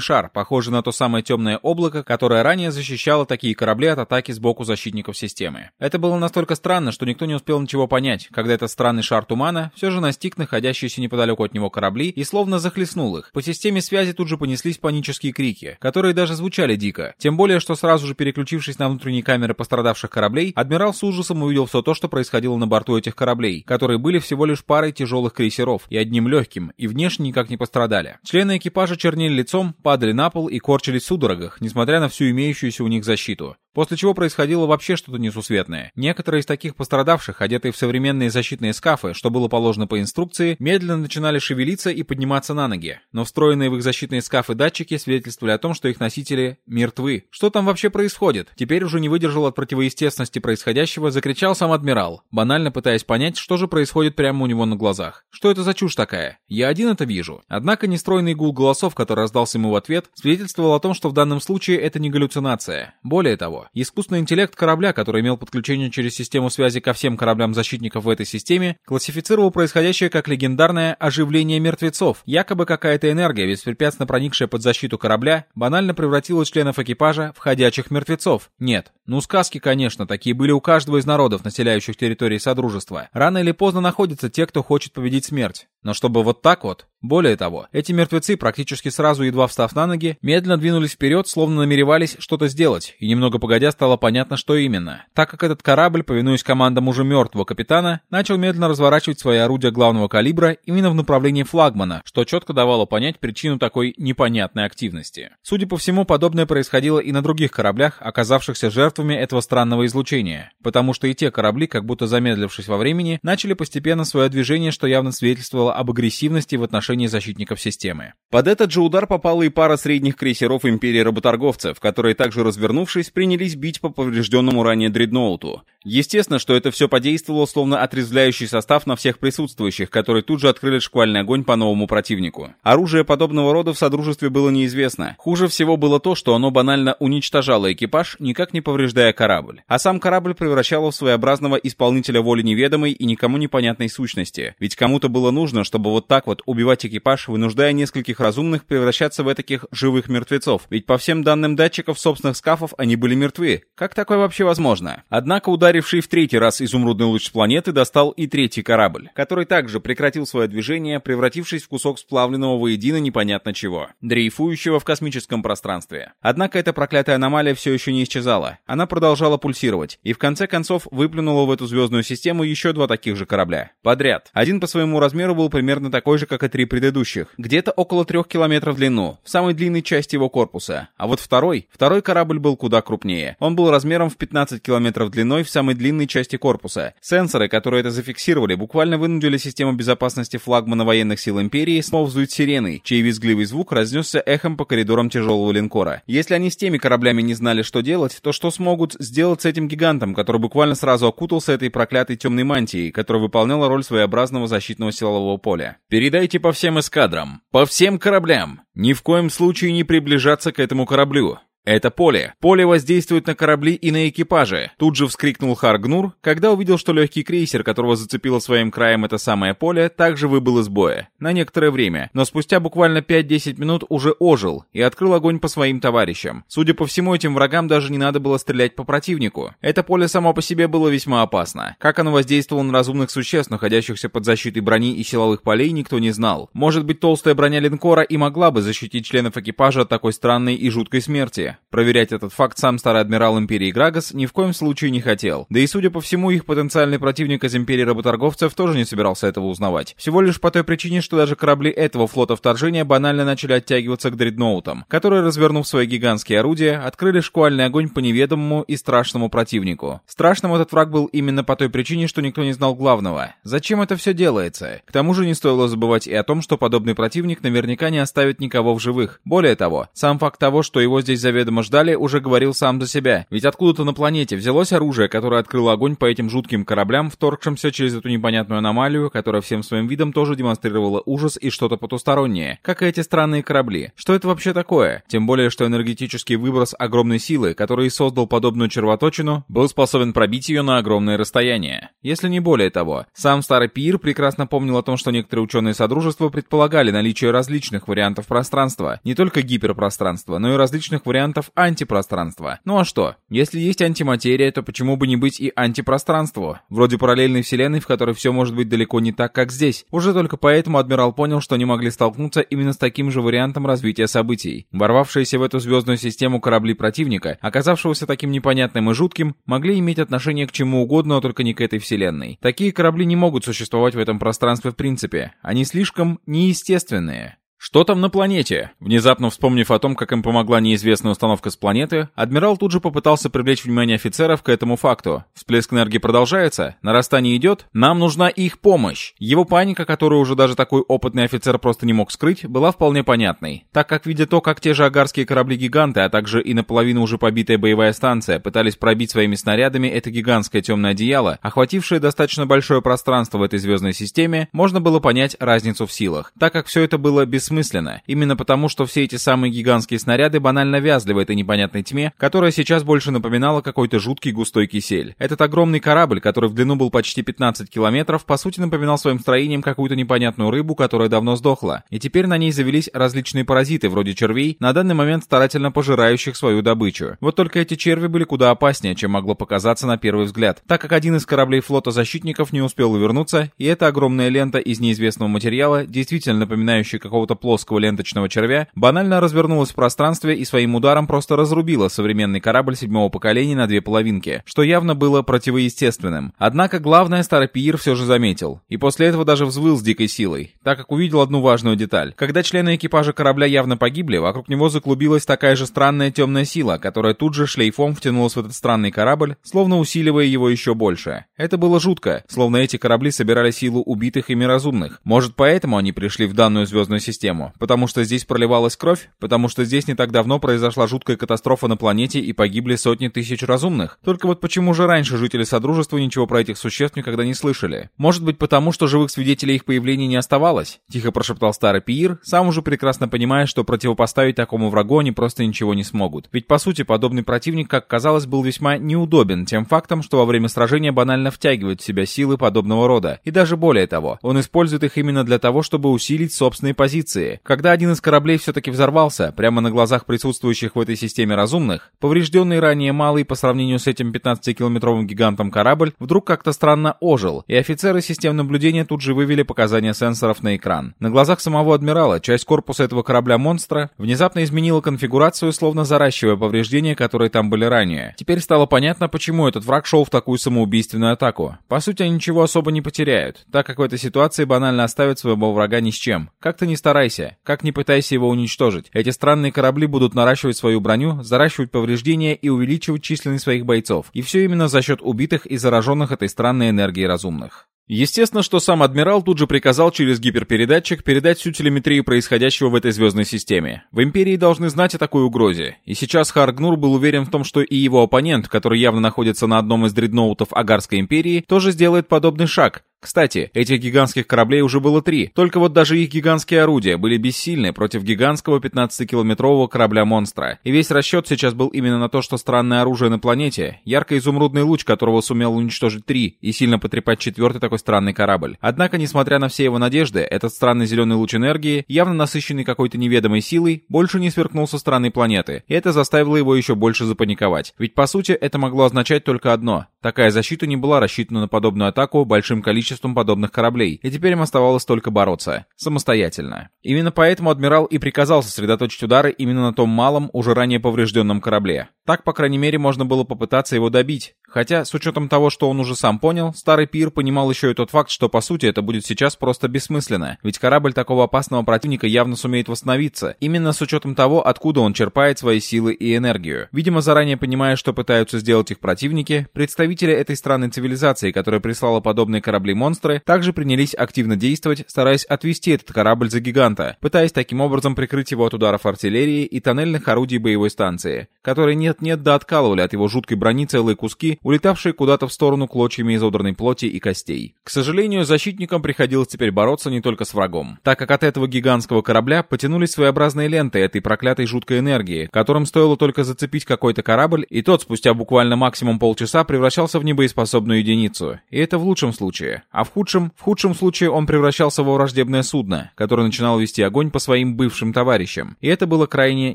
шар, похожий на то самое темное облако, которое ранее защищало такие корабли от атаки сбоку защитников системы. Это было настолько странно, что никто не успел ничего понять, когда этот странный шар тумана все же настиг находящиеся неподалеку от него корабли и словно захлестнул их. По системе связи тут же понеслись панические крики, которые даже звучали дико. Тем более, что сразу же переключившись на внутренние камеры пострадавших кораблей, адмирал с ужасом увидел все то, что происходило на борту этих кораблей, которые были всего лишь пар парой тяжелых крейсеров и одним легким, и внешне никак не пострадали. Члены экипажа чернели лицом, падали на пол и корчились в судорогах, несмотря на всю имеющуюся у них защиту после чего происходило вообще что-то несусветное. Некоторые из таких пострадавших, одетые в современные защитные скафы, что было положено по инструкции, медленно начинали шевелиться и подниматься на ноги, но встроенные в их защитные скафы датчики свидетельствовали о том, что их носители мертвы. Что там вообще происходит? Теперь уже не выдержал от противоестественности происходящего, закричал сам адмирал, банально пытаясь понять, что же происходит прямо у него на глазах. Что это за чушь такая? Я один это вижу. Однако нестройный гул голосов, который раздался ему в ответ, свидетельствовал о том, что в данном случае это не галлюцинация. Более того, Петрова. Искусственный интеллект корабля, который имел подключение через систему связи ко всем кораблям защитников в этой системе, классифицировал происходящее как легендарное оживление мертвецов. Якобы какая-то энергия, беспрепятственно проникшая под защиту корабля, банально превратила членов экипажа в ходячих мертвецов. Нет. Ну сказки, конечно, такие были у каждого из народов, населяющих территории Содружества. Рано или поздно находятся те, кто хочет победить смерть. Но чтобы вот так вот. Более того, эти мертвецы практически сразу, едва встав на ноги, медленно двинулись вперед, словно намеревались что-то сделать, и немного погодя стало понятно, что именно, так как этот корабль, повинуясь командам уже мертвого капитана, начал медленно разворачивать свои орудия главного калибра именно в направлении флагмана, что четко давало понять причину такой непонятной активности. Судя по всему, подобное происходило и на других кораблях, оказавшихся жертвами этого странного излучения, потому что и те корабли, как будто замедлившись во времени, начали постепенно свое движение, что явно свидетельствовало заявляла об агрессивности в отношении защитников системы. Под этот же удар попала и пара средних крейсеров империи работорговцев, которые также развернувшись, принялись бить по поврежденному ранее дредноуту. Естественно, что это все подействовало словно отрезвляющий состав на всех присутствующих, которые тут же открыли шквальный огонь по новому противнику. Оружие подобного рода в Содружестве было неизвестно. Хуже всего было то, что оно банально уничтожало экипаж, никак не повреждая корабль. А сам корабль превращало в своеобразного исполнителя воли неведомой и никому непонятной сущности. Ведь кому-то было нужно, нужно, чтобы вот так вот убивать экипаж, вынуждая нескольких разумных превращаться в таких живых мертвецов, ведь по всем данным датчиков собственных скафов они были мертвы. Как такое вообще возможно? Однако ударивший в третий раз изумрудный луч планеты достал и третий корабль, который также прекратил свое движение, превратившись в кусок сплавленного воедино непонятно чего, дрейфующего в космическом пространстве. Однако эта проклятая аномалия все еще не исчезала. Она продолжала пульсировать, и в конце концов выплюнула в эту звездную систему еще два таких же корабля. Подряд. Один по своему размеру был примерно такой же, как и три предыдущих, где-то около трех километров в длину, в самой длинной части его корпуса. А вот второй, второй корабль был куда крупнее. Он был размером в 15 километров длиной в самой длинной части корпуса. Сенсоры, которые это зафиксировали, буквально вынудили систему безопасности флагмана военных сил Империи снова вздуть сирены, чей визгливый звук разнесся эхом по коридорам тяжелого линкора. Если они с теми кораблями не знали, что делать, то что смогут сделать с этим гигантом, который буквально сразу окутался этой проклятой темной мантией, которая выполняла роль своеобразного защитного силового поля. Передайте по всем эскадрам, по всем кораблям, ни в коем случае не приближаться к этому кораблю. Это поле. Поле воздействует на корабли и на экипажи. Тут же вскрикнул Харгнур, когда увидел, что легкий крейсер, которого зацепило своим краем это самое поле, также выбыл из боя. На некоторое время. Но спустя буквально 5-10 минут уже ожил и открыл огонь по своим товарищам. Судя по всему, этим врагам даже не надо было стрелять по противнику. Это поле само по себе было весьма опасно. Как оно воздействовало на разумных существ, находящихся под защитой брони и силовых полей, никто не знал. Может быть, толстая броня линкора и могла бы защитить членов экипажа от такой странной и жуткой смерти. Проверять этот факт сам старый адмирал Империи Грагас ни в коем случае не хотел. Да и, судя по всему, их потенциальный противник из Империи работорговцев тоже не собирался этого узнавать. Всего лишь по той причине, что даже корабли этого флота вторжения банально начали оттягиваться к дредноутам, которые, развернув свои гигантские орудия, открыли шквальный огонь по неведомому и страшному противнику. Страшным этот враг был именно по той причине, что никто не знал главного. Зачем это все делается? К тому же не стоило забывать и о том, что подобный противник наверняка не оставит никого в живых. Более того, сам факт того, что его здесь заведут предупредомождали уже говорил сам за себя. Ведь откуда-то на планете взялось оружие, которое открыло огонь по этим жутким кораблям, вторгшимся через эту непонятную аномалию, которая всем своим видом тоже демонстрировала ужас и что-то потустороннее, как и эти странные корабли. Что это вообще такое? Тем более, что энергетический выброс огромной силы, который создал подобную червоточину, был способен пробить ее на огромное расстояние. Если не более того, сам старый Пир прекрасно помнил о том, что некоторые ученые Содружества предполагали наличие различных вариантов пространства, не только гиперпространства, но и различных вариантов элементов антипространства. Ну а что? Если есть антиматерия, то почему бы не быть и антипространству? Вроде параллельной вселенной, в которой все может быть далеко не так, как здесь. Уже только поэтому адмирал понял, что они могли столкнуться именно с таким же вариантом развития событий. Ворвавшиеся в эту звездную систему корабли противника, оказавшегося таким непонятным и жутким, могли иметь отношение к чему угодно, но только не к этой вселенной. Такие корабли не могут существовать в этом пространстве в принципе. Они слишком неестественные. «Что там на планете?» Внезапно вспомнив о том, как им помогла неизвестная установка с планеты, адмирал тут же попытался привлечь внимание офицеров к этому факту. Всплеск энергии продолжается, нарастание идет, нам нужна их помощь. Его паника, которую уже даже такой опытный офицер просто не мог скрыть, была вполне понятной, так как, видя то, как те же агарские корабли-гиганты, а также и наполовину уже побитая боевая станция, пытались пробить своими снарядами это гигантское темное одеяло, охватившее достаточно большое пространство в этой звездной системе, можно было понять разницу в силах, так как все это было без бессмысленно. Именно потому, что все эти самые гигантские снаряды банально вязли в этой непонятной тьме, которая сейчас больше напоминала какой-то жуткий густой кисель. Этот огромный корабль, который в длину был почти 15 километров, по сути напоминал своим строением какую-то непонятную рыбу, которая давно сдохла. И теперь на ней завелись различные паразиты, вроде червей, на данный момент старательно пожирающих свою добычу. Вот только эти черви были куда опаснее, чем могло показаться на первый взгляд, так как один из кораблей флота защитников не успел увернуться, и эта огромная лента из неизвестного материала, действительно напоминающая какого-то плоского ленточного червя, банально развернулась в пространстве и своим ударом просто разрубила современный корабль седьмого поколения на две половинки, что явно было противоестественным. Однако главное Старопиир все же заметил, и после этого даже взвыл с дикой силой, так как увидел одну важную деталь. Когда члены экипажа корабля явно погибли, вокруг него заклубилась такая же странная темная сила, которая тут же шлейфом втянулась в этот странный корабль, словно усиливая его еще больше. Это было жутко, словно эти корабли собирали силу убитых и миразумных. Может поэтому они пришли в данную звездную систему, тему, потому что здесь проливалась кровь, потому что здесь не так давно произошла жуткая катастрофа на планете и погибли сотни тысяч разумных. Только вот почему же раньше жители Содружества ничего про этих существ никогда не слышали? Может быть потому, что живых свидетелей их появления не оставалось? Тихо прошептал старый Пиир, сам уже прекрасно понимая, что противопоставить такому врагу они просто ничего не смогут. Ведь по сути подобный противник, как казалось, был весьма неудобен тем фактом, что во время сражения банально втягивает в себя силы подобного рода. И даже более того, он использует их именно для того, чтобы усилить собственные позиции, Франции, когда один из кораблей все-таки взорвался прямо на глазах присутствующих в этой системе разумных, поврежденный ранее малый по сравнению с этим 15-километровым гигантом корабль вдруг как-то странно ожил, и офицеры систем наблюдения тут же вывели показания сенсоров на экран. На глазах самого адмирала часть корпуса этого корабля-монстра внезапно изменила конфигурацию, словно заращивая повреждения, которые там были ранее. Теперь стало понятно, почему этот враг шел в такую самоубийственную атаку. По сути, они ничего особо не потеряют, так как в этой ситуации банально оставят своего врага ни с чем. Как-то не стараясь старайся. Как не пытайся его уничтожить, эти странные корабли будут наращивать свою броню, заращивать повреждения и увеличивать численность своих бойцов. И все именно за счет убитых и зараженных этой странной энергией разумных. Естественно, что сам адмирал тут же приказал через гиперпередатчик передать всю телеметрию происходящего в этой звездной системе. В Империи должны знать о такой угрозе. И сейчас Харгнур был уверен в том, что и его оппонент, который явно находится на одном из дредноутов Агарской Империи, тоже сделает подобный шаг, кстати, этих гигантских кораблей уже было три, только вот даже их гигантские орудия были бессильны против гигантского 15-километрового корабля-монстра. И весь расчет сейчас был именно на то, что странное оружие на планете, ярко-изумрудный луч которого сумел уничтожить три и сильно потрепать четвертый такой странный корабль. Однако, несмотря на все его надежды, этот странный зеленый луч энергии, явно насыщенный какой-то неведомой силой, больше не сверкнул со стороны планеты, и это заставило его еще больше запаниковать. Ведь по сути это могло означать только одно. Такая защита не была рассчитана на подобную атаку большим количеством количеством подобных кораблей, и теперь им оставалось только бороться. Самостоятельно. Именно поэтому адмирал и приказал сосредоточить удары именно на том малом, уже ранее поврежденном корабле. Так, по крайней мере, можно было попытаться его добить. Хотя, с учетом того, что он уже сам понял, старый пир понимал еще и тот факт, что по сути это будет сейчас просто бессмысленно, ведь корабль такого опасного противника явно сумеет восстановиться, именно с учетом того, откуда он черпает свои силы и энергию. Видимо, заранее понимая, что пытаются сделать их противники, представители этой странной цивилизации, которая прислала подобные корабли-монстры, также принялись активно действовать, стараясь отвести этот корабль за гиганта, пытаясь таким образом прикрыть его от ударов артиллерии и тоннельных орудий боевой станции, которые нет-нет да откалывали от его жуткой брони целые куски, улетавшие куда-то в сторону клочьями изодранной плоти и костей. К сожалению, защитникам приходилось теперь бороться не только с врагом, так как от этого гигантского корабля потянулись своеобразные ленты этой проклятой жуткой энергии, которым стоило только зацепить какой-то корабль, и тот спустя буквально максимум полчаса превращался в небоеспособную единицу. И это в лучшем случае. А в худшем? В худшем случае он превращался во враждебное судно, которое начинало вести огонь по своим бывшим товарищам. И это было крайне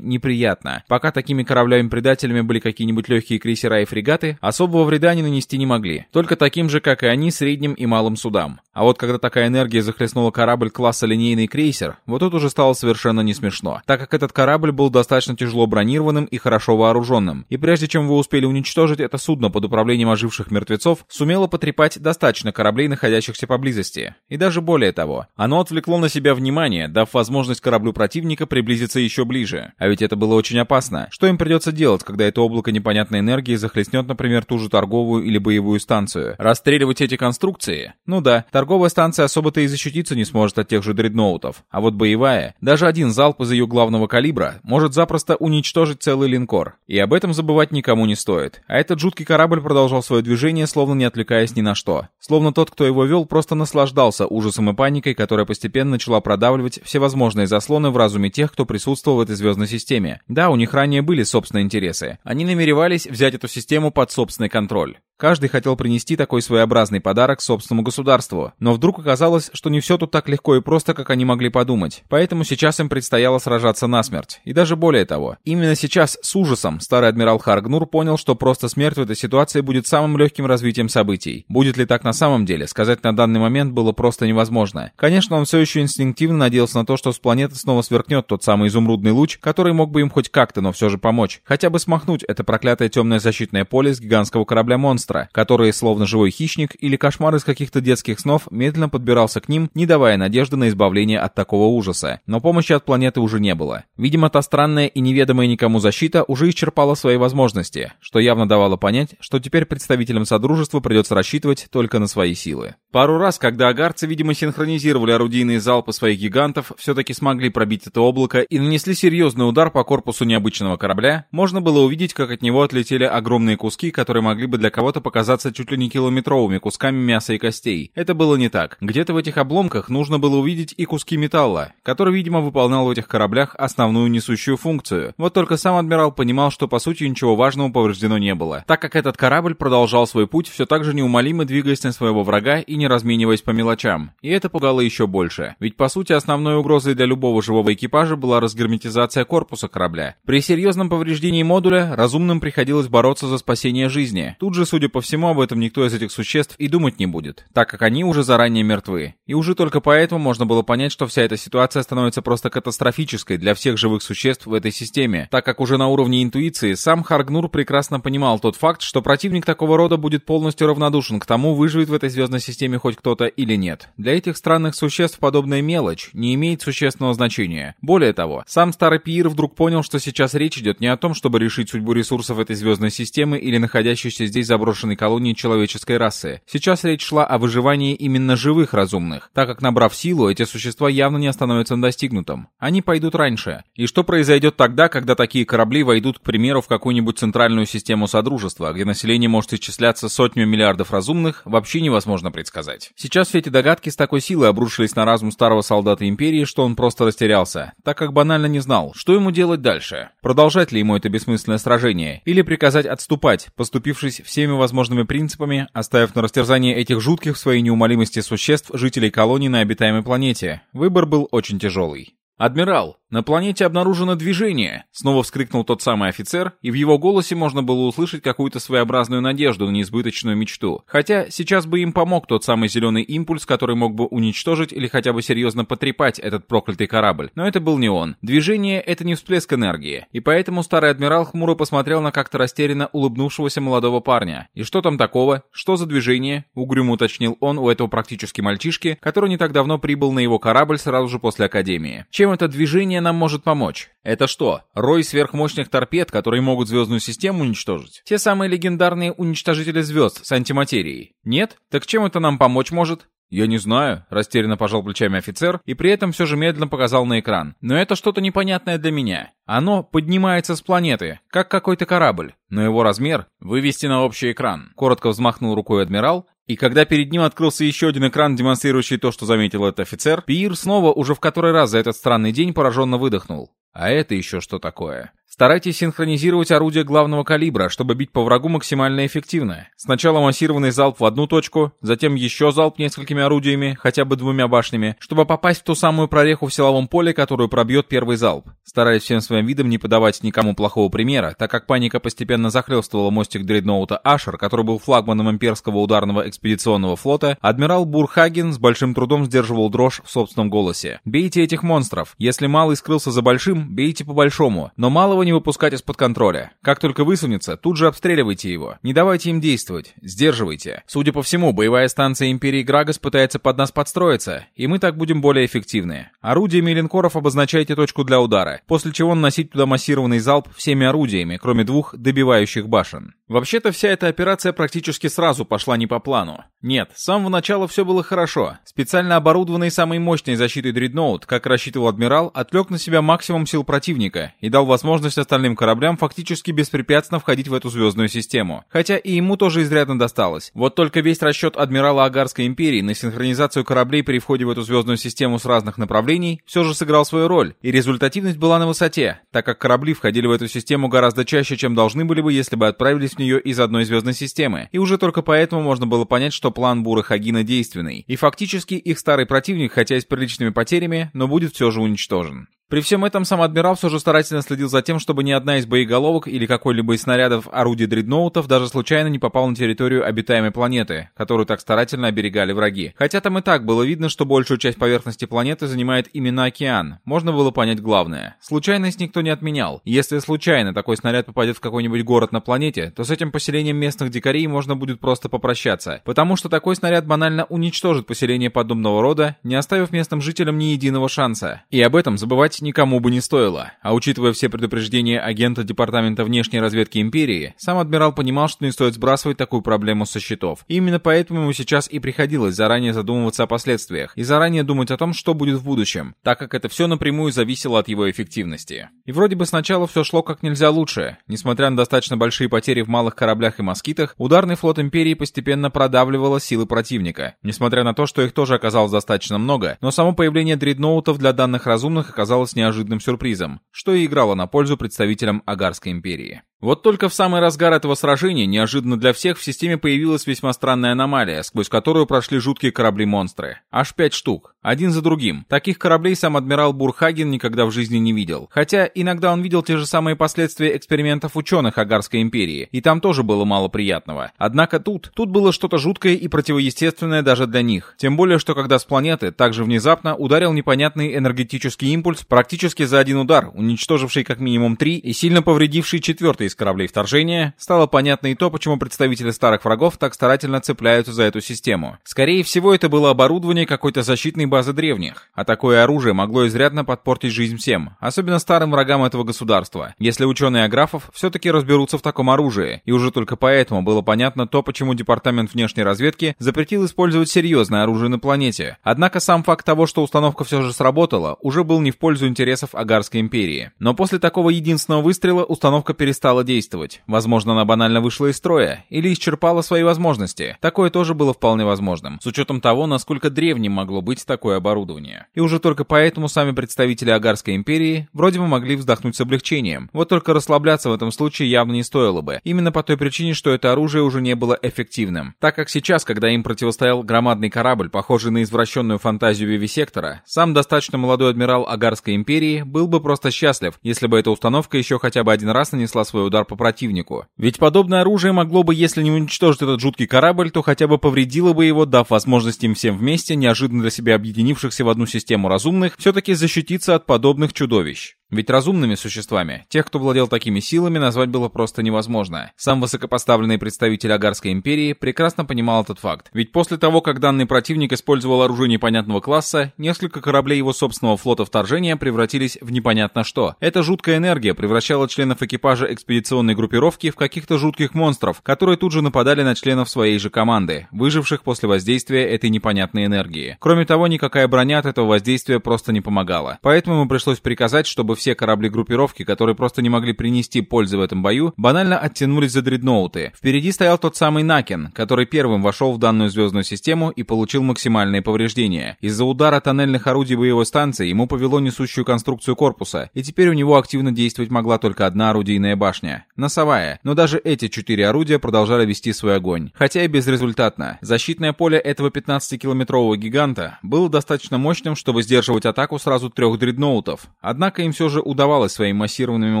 неприятно. Пока такими кораблями-предателями были какие-нибудь легкие крейсера и фрегаты, особо во вреда не нанести не могли, только таким же, как и они, средним и малым судам. А вот когда такая энергия захлестнула корабль класса линейный крейсер, вот тут уже стало совершенно не смешно, так как этот корабль был достаточно тяжело бронированным и хорошо вооруженным. И прежде чем вы успели уничтожить это судно под управлением оживших мертвецов, сумело потрепать достаточно кораблей, находящихся поблизости. И даже более того, оно отвлекло на себя внимание, дав возможность кораблю противника приблизиться еще ближе. А ведь это было очень опасно. Что им придется делать, когда это облако непонятной энергии захлестнет, например, ту же торговую или боевую станцию? Расстреливать эти конструкции? Ну да, Торговая станция особо-то и защититься не сможет от тех же дредноутов, а вот боевая, даже один залп из ее главного калибра, может запросто уничтожить целый линкор. И об этом забывать никому не стоит. А этот жуткий корабль продолжал свое движение, словно не отвлекаясь ни на что. Словно тот, кто его вел, просто наслаждался ужасом и паникой, которая постепенно начала продавливать всевозможные заслоны в разуме тех, кто присутствовал в этой звездной системе. Да, у них ранее были собственные интересы. Они намеревались взять эту систему под собственный контроль. Каждый хотел принести такой своеобразный подарок собственному государству, но вдруг оказалось, что не все тут так легко и просто, как они могли подумать. Поэтому сейчас им предстояло сражаться насмерть. И даже более того. Именно сейчас, с ужасом, старый адмирал Харгнур понял, что просто смерть в этой ситуации будет самым легким развитием событий. Будет ли так на самом деле, сказать на данный момент было просто невозможно. Конечно, он все еще инстинктивно надеялся на то, что с планеты снова сверкнет тот самый изумрудный луч, который мог бы им хоть как-то, но все же помочь. Хотя бы смахнуть это проклятое темное защитное поле с гигантского корабля-монстра, который, словно живой хищник или кошмар из каких-то детских снов, Медленно подбирался к ним, не давая надежды на избавление от такого ужаса. Но помощи от планеты уже не было. Видимо, та странная и неведомая никому защита уже исчерпала свои возможности, что явно давало понять, что теперь представителям Содружества придется рассчитывать только на свои силы. Пару раз, когда агарцы, видимо, синхронизировали орудийные залпы своих гигантов, все-таки смогли пробить это облако и нанесли серьезный удар по корпусу необычного корабля, можно было увидеть, как от него отлетели огромные куски, которые могли бы для кого-то показаться чуть ли не километровыми кусками мяса и костей. Это было было не так. Где-то в этих обломках нужно было увидеть и куски металла, который, видимо, выполнял в этих кораблях основную несущую функцию. Вот только сам адмирал понимал, что по сути ничего важного повреждено не было, так как этот корабль продолжал свой путь, все так же неумолимо двигаясь на своего врага и не размениваясь по мелочам. И это пугало еще больше. Ведь по сути основной угрозой для любого живого экипажа была разгерметизация корпуса корабля. При серьезном повреждении модуля разумным приходилось бороться за спасение жизни. Тут же, судя по всему, об этом никто из этих существ и думать не будет, так как они уже уже заранее мертвы. И уже только поэтому можно было понять, что вся эта ситуация становится просто катастрофической для всех живых существ в этой системе, так как уже на уровне интуиции сам Харгнур прекрасно понимал тот факт, что противник такого рода будет полностью равнодушен к тому, выживет в этой звездной системе хоть кто-то или нет. Для этих странных существ подобная мелочь не имеет существенного значения. Более того, сам старый Пиир вдруг понял, что сейчас речь идет не о том, чтобы решить судьбу ресурсов этой звездной системы или находящейся здесь заброшенной колонии человеческой расы. Сейчас речь шла о выживании и именно живых разумных, так как набрав силу, эти существа явно не остановятся на достигнутом. Они пойдут раньше. И что произойдет тогда, когда такие корабли войдут, к примеру, в какую-нибудь центральную систему Содружества, где население может исчисляться сотнями миллиардов разумных, вообще невозможно предсказать. Сейчас все эти догадки с такой силой обрушились на разум старого солдата Империи, что он просто растерялся, так как банально не знал, что ему делать дальше. Продолжать ли ему это бессмысленное сражение, или приказать отступать, поступившись всеми возможными принципами, оставив на растерзание этих жутких в своей неумолимой необходимости существ жителей колонии на обитаемой планете, выбор был очень тяжелый. «Адмирал, на планете обнаружено движение!» — снова вскрикнул тот самый офицер, и в его голосе можно было услышать какую-то своеобразную надежду на неизбыточную мечту. Хотя сейчас бы им помог тот самый зеленый импульс, который мог бы уничтожить или хотя бы серьезно потрепать этот проклятый корабль. Но это был не он. Движение — это не всплеск энергии. И поэтому старый адмирал хмуро посмотрел на как-то растерянно улыбнувшегося молодого парня. «И что там такого? Что за движение?» — угрюмо уточнил он у этого практически мальчишки, который не так давно прибыл на его корабль сразу же после Академии. Чем чем это движение нам может помочь? Это что, рой сверхмощных торпед, которые могут звездную систему уничтожить? Те самые легендарные уничтожители звезд с антиматерией? Нет? Так чем это нам помочь может? «Я не знаю», — растерянно пожал плечами офицер и при этом все же медленно показал на экран. «Но это что-то непонятное для меня. Оно поднимается с планеты, как какой-то корабль, но его размер вывести на общий экран». Коротко взмахнул рукой адмирал, и когда перед ним открылся еще один экран, демонстрирующий то, что заметил этот офицер, Пир снова уже в который раз за этот странный день пораженно выдохнул. А это еще что такое? Старайтесь синхронизировать орудия главного калибра, чтобы бить по врагу максимально эффективно. Сначала массированный залп в одну точку, затем еще залп несколькими орудиями, хотя бы двумя башнями, чтобы попасть в ту самую прореху в силовом поле, которую пробьет первый залп. Стараясь всем своим видом не подавать никому плохого примера, так как паника постепенно захлестывала мостик дредноута Ашер, который был флагманом имперского ударного экспедиционного флота, адмирал Бурхаген с большим трудом сдерживал дрожь в собственном голосе. «Бейте этих монстров. Если малый скрылся за большим, бейте по большому. Но малого не выпускать из-под контроля. Как только высунется, тут же обстреливайте его. Не давайте им действовать. Сдерживайте. Судя по всему, боевая станция Империи Грагас пытается под нас подстроиться, и мы так будем более эффективны. Орудиями линкоров обозначайте точку для удара, после чего наносить туда массированный залп всеми орудиями, кроме двух добивающих башен. Вообще-то вся эта операция практически сразу пошла не по плану. Нет, с самого начала все было хорошо. Специально оборудованный самой мощной защитой дредноут, как рассчитывал адмирал, отвлек на себя максимум сил противника и дал возможность помощь остальным кораблям фактически беспрепятственно входить в эту звездную систему. Хотя и ему тоже изрядно досталось. Вот только весь расчет адмирала Агарской империи на синхронизацию кораблей при входе в эту звездную систему с разных направлений все же сыграл свою роль, и результативность была на высоте, так как корабли входили в эту систему гораздо чаще, чем должны были бы, если бы отправились в нее из одной звездной системы. И уже только поэтому можно было понять, что план Буры Хагина действенный, и фактически их старый противник, хотя и с приличными потерями, но будет все же уничтожен. При всем этом сам адмирал все же старательно следил за тем, чтобы ни одна из боеголовок или какой-либо из снарядов орудий дредноутов даже случайно не попала на территорию обитаемой планеты, которую так старательно оберегали враги. Хотя там и так было видно, что большую часть поверхности планеты занимает именно океан. Можно было понять главное. Случайность никто не отменял. Если случайно такой снаряд попадет в какой-нибудь город на планете, то с этим поселением местных дикарей можно будет просто попрощаться. Потому что такой снаряд банально уничтожит поселение подобного рода, не оставив местным жителям ни единого шанса. И об этом забывать Рисковать никому бы не стоило, а учитывая все предупреждения агента Департамента внешней разведки Империи, сам адмирал понимал, что не стоит сбрасывать такую проблему со счетов. И именно поэтому ему сейчас и приходилось заранее задумываться о последствиях и заранее думать о том, что будет в будущем, так как это все напрямую зависело от его эффективности. И вроде бы сначала все шло как нельзя лучше. Несмотря на достаточно большие потери в малых кораблях и москитах, ударный флот Империи постепенно продавливало силы противника. Несмотря на то, что их тоже оказалось достаточно много, но само появление дредноутов для данных разумных оказалось с неожиданным сюрпризом, что и играло на пользу представителям Агарской империи. Вот только в самый разгар этого сражения неожиданно для всех в системе появилась весьма странная аномалия, сквозь которую прошли жуткие корабли-монстры. Аж пять штук. Один за другим. Таких кораблей сам адмирал Бурхаген никогда в жизни не видел. Хотя иногда он видел те же самые последствия экспериментов ученых Агарской империи, и там тоже было мало приятного. Однако тут, тут было что-то жуткое и противоестественное даже для них. Тем более, что когда с планеты также внезапно ударил непонятный энергетический импульс практически за один удар, уничтоживший как минимум три и сильно повредивший четвертый из кораблей вторжения, стало понятно и то, почему представители старых врагов так старательно цепляются за эту систему. Скорее всего, это было оборудование какой-то защитной базы древних, а такое оружие могло изрядно подпортить жизнь всем, особенно старым врагам этого государства, если ученые Аграфов все-таки разберутся в таком оружии, и уже только поэтому было понятно то, почему Департамент внешней разведки запретил использовать серьезное оружие на планете. Однако сам факт того, что установка все же сработала, уже был не в пользу интересов Агарской империи. Но после такого единственного выстрела установка перестала перестала действовать. Возможно, она банально вышла из строя или исчерпала свои возможности. Такое тоже было вполне возможным, с учетом того, насколько древним могло быть такое оборудование. И уже только поэтому сами представители Агарской империи вроде бы могли вздохнуть с облегчением. Вот только расслабляться в этом случае явно не стоило бы. Именно по той причине, что это оружие уже не было эффективным. Так как сейчас, когда им противостоял громадный корабль, похожий на извращенную фантазию Вивисектора, сам достаточно молодой адмирал Агарской империи был бы просто счастлив, если бы эта установка еще хотя бы один раз нанесла свой удар по противнику. Ведь подобное оружие могло бы, если не уничтожить этот жуткий корабль, то хотя бы повредило бы его, дав возможность им всем вместе, неожиданно для себя объединившихся в одну систему разумных, все-таки защититься от подобных чудовищ. Ведь разумными существами тех, кто владел такими силами, назвать было просто невозможно. Сам высокопоставленный представитель Агарской империи прекрасно понимал этот факт. Ведь после того, как данный противник использовал оружие непонятного класса, несколько кораблей его собственного флота вторжения превратились в непонятно что. Эта жуткая энергия превращала членов экипажа экспедиционной группировки в каких-то жутких монстров, которые тут же нападали на членов своей же команды, выживших после воздействия этой непонятной энергии. Кроме того, никакая броня от этого воздействия просто не помогала. Поэтому ему пришлось приказать, чтобы все корабли группировки, которые просто не могли принести пользы в этом бою, банально оттянулись за дредноуты. Впереди стоял тот самый Накин, который первым вошел в данную звездную систему и получил максимальные повреждения. Из-за удара тоннельных орудий боевой станции ему повело несущую конструкцию корпуса, и теперь у него активно действовать могла только одна орудийная башня — носовая. Но даже эти четыре орудия продолжали вести свой огонь. Хотя и безрезультатно. Защитное поле этого 15-километрового гиганта было достаточно мощным, чтобы сдерживать атаку сразу трех дредноутов. Однако им все все же удавалось своими массированными